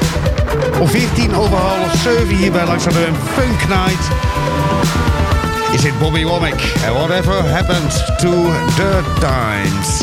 Om 14 over half 7 hier bij Langs de Funk Night. Is het Bobby Womack? And whatever happened to the times?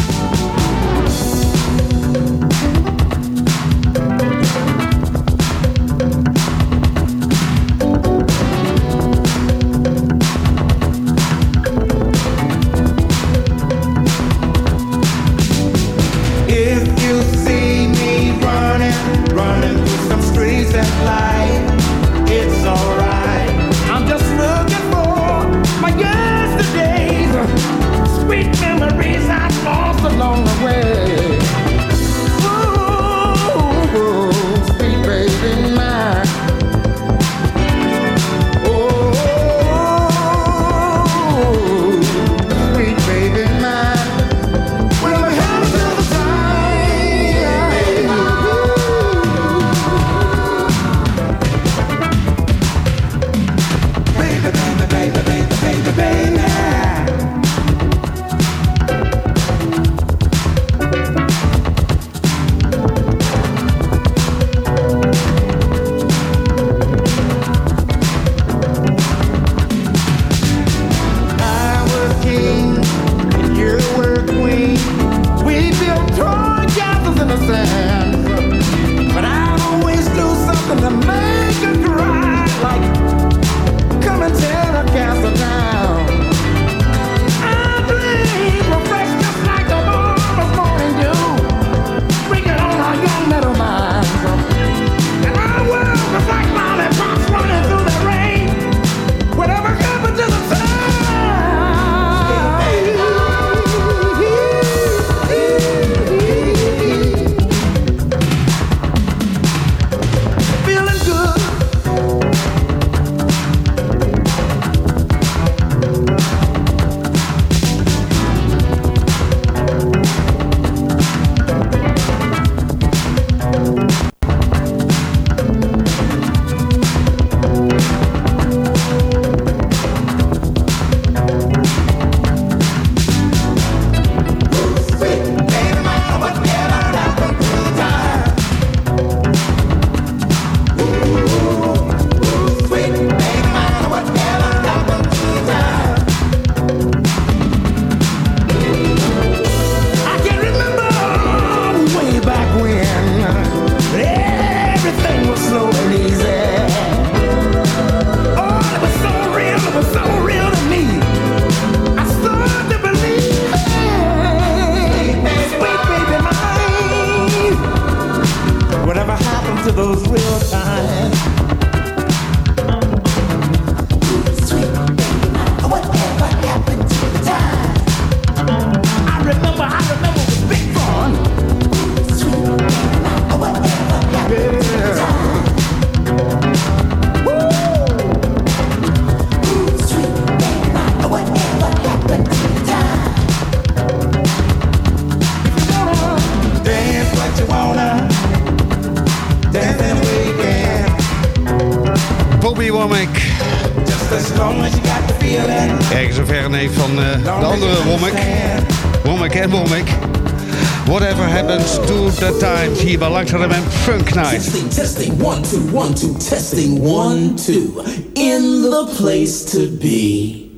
De times hier bij Langs Funk Night. Testing, testing, one, two, one, two, testing, one, two. In the place to be.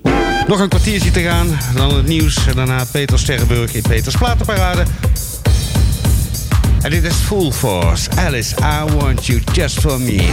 Nog een kwartiertje te gaan, dan het nieuws en daarna Peter Sterrenburg in Peters Platenparade. En dit is Full Force, Alice, I Want You Just For Me.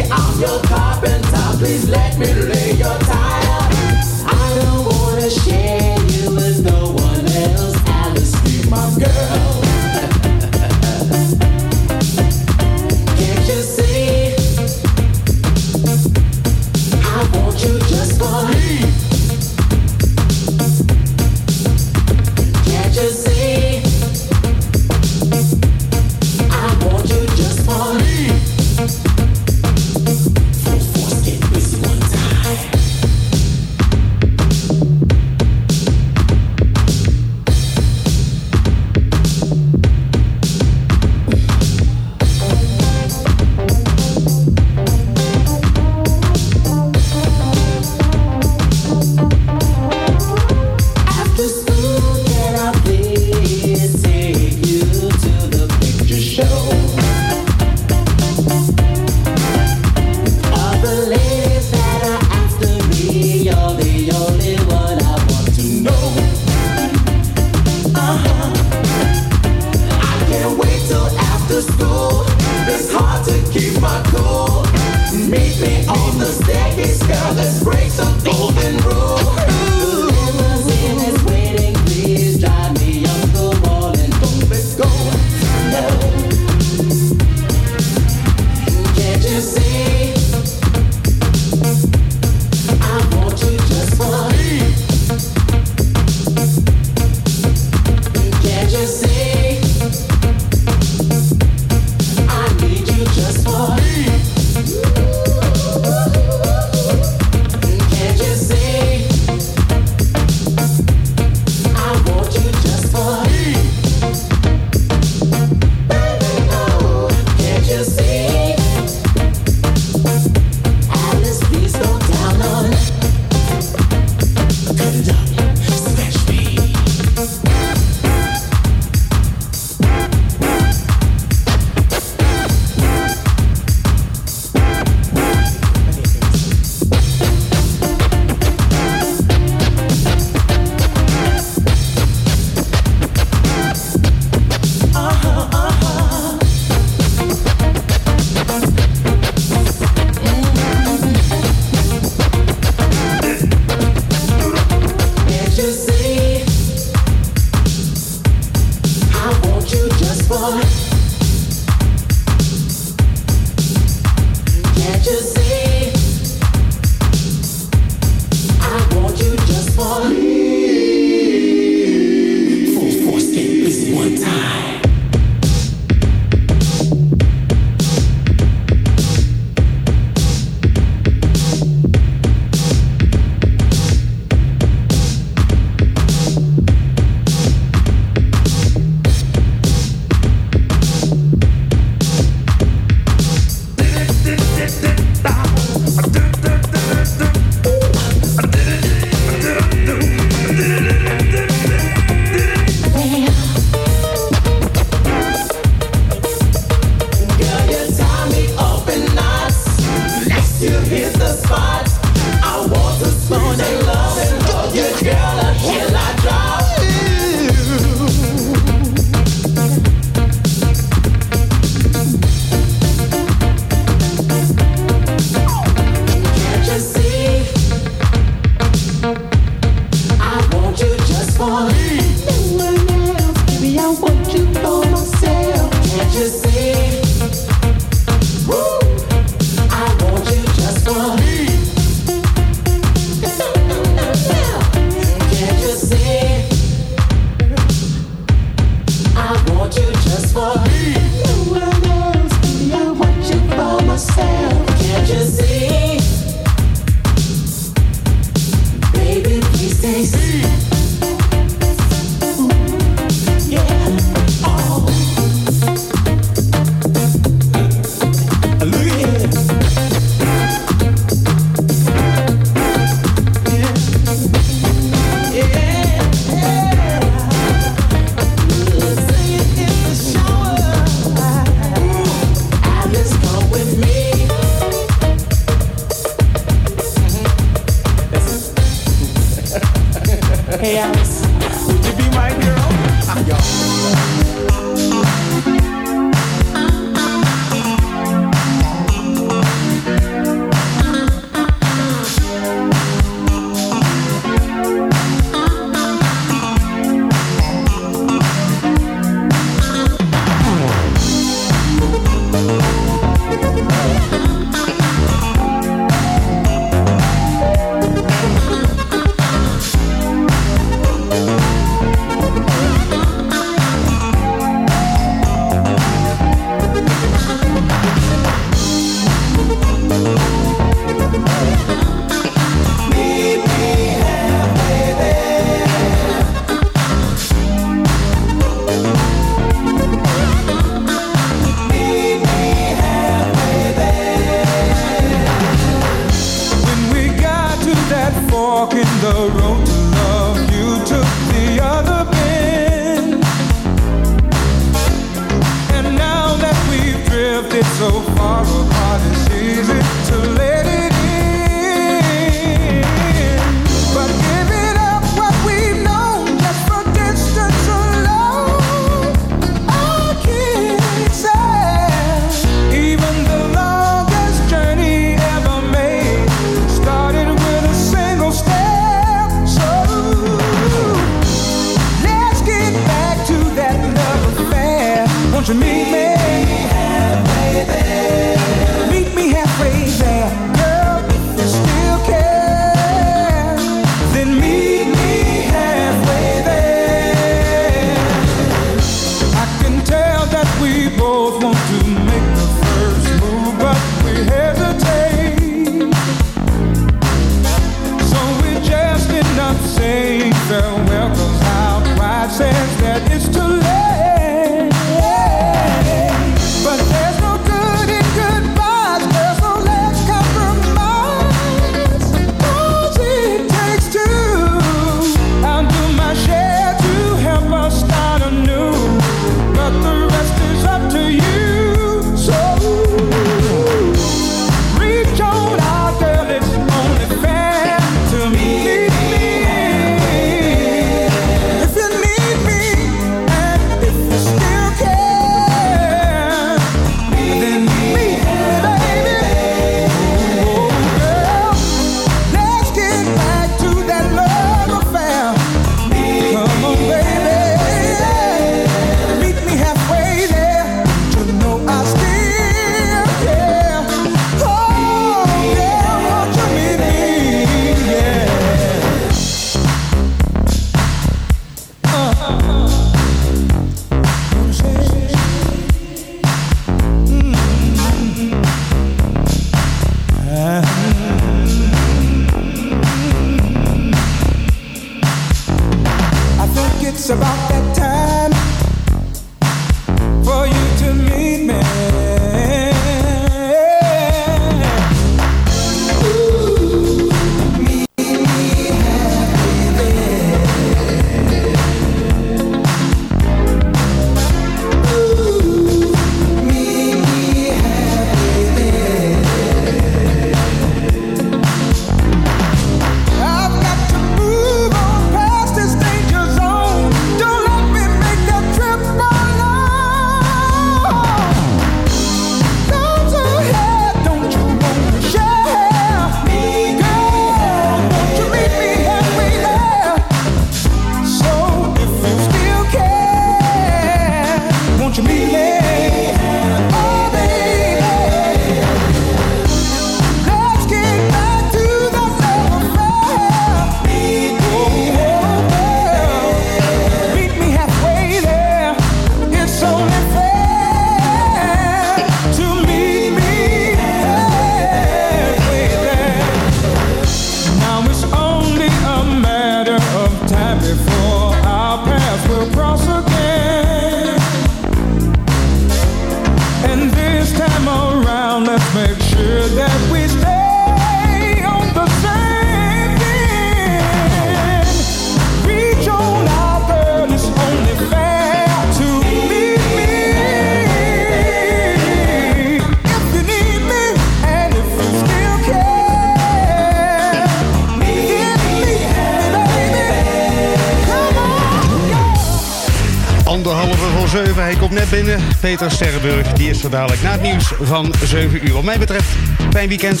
Binnen. Peter Sterrenburg, die is zo dadelijk na het nieuws van 7 uur. Wat mij betreft, fijn weekend.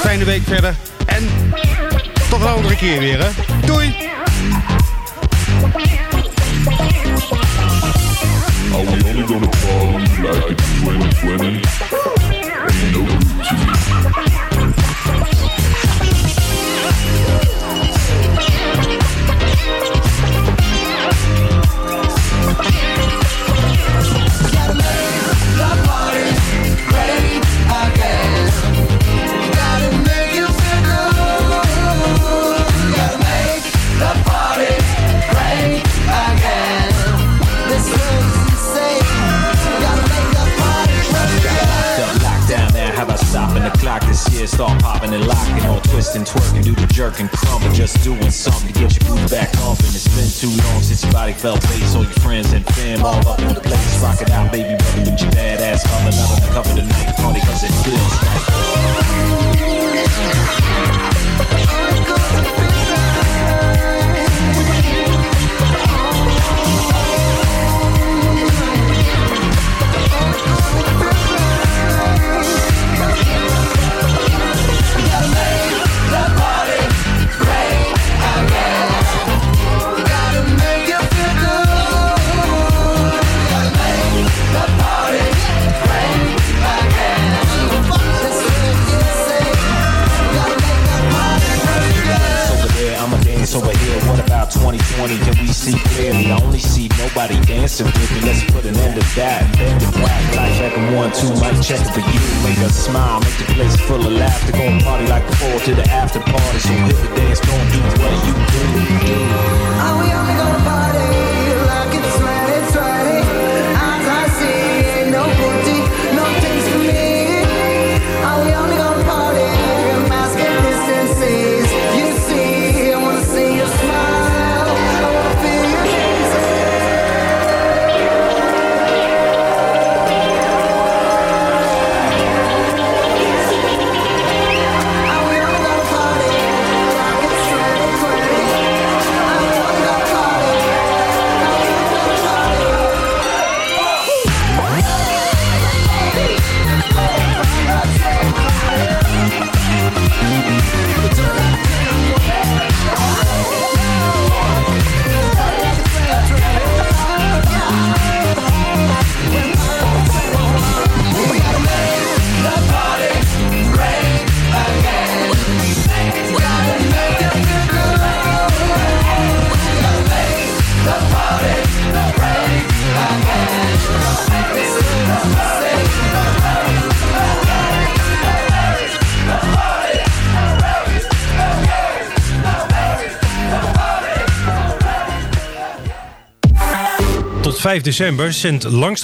Fijne week verder. En tot een andere keer weer, hè. Doei! Are we only gonna party like it's 2020? Ain't no root this? Start popping and locking, all twisting, twerking, do the jerk and crumble. Just doing something to get your booty back off. And it's been too long since your body felt bass. All your friends and fam all up in the place. Rock it out, baby, brother, with your badass mother. Not undercover tonight, party cause it feels right. 2020? Can we see clearly? I only see nobody dancing with me. Let's put an end to that. Bend it back, like check 'em one, two, mic check for you. Make us smile, make the place full of laughter. Go party like before to the after party. So hit the dance, don't do what you do. Are we only gonna party 5 december zendt langs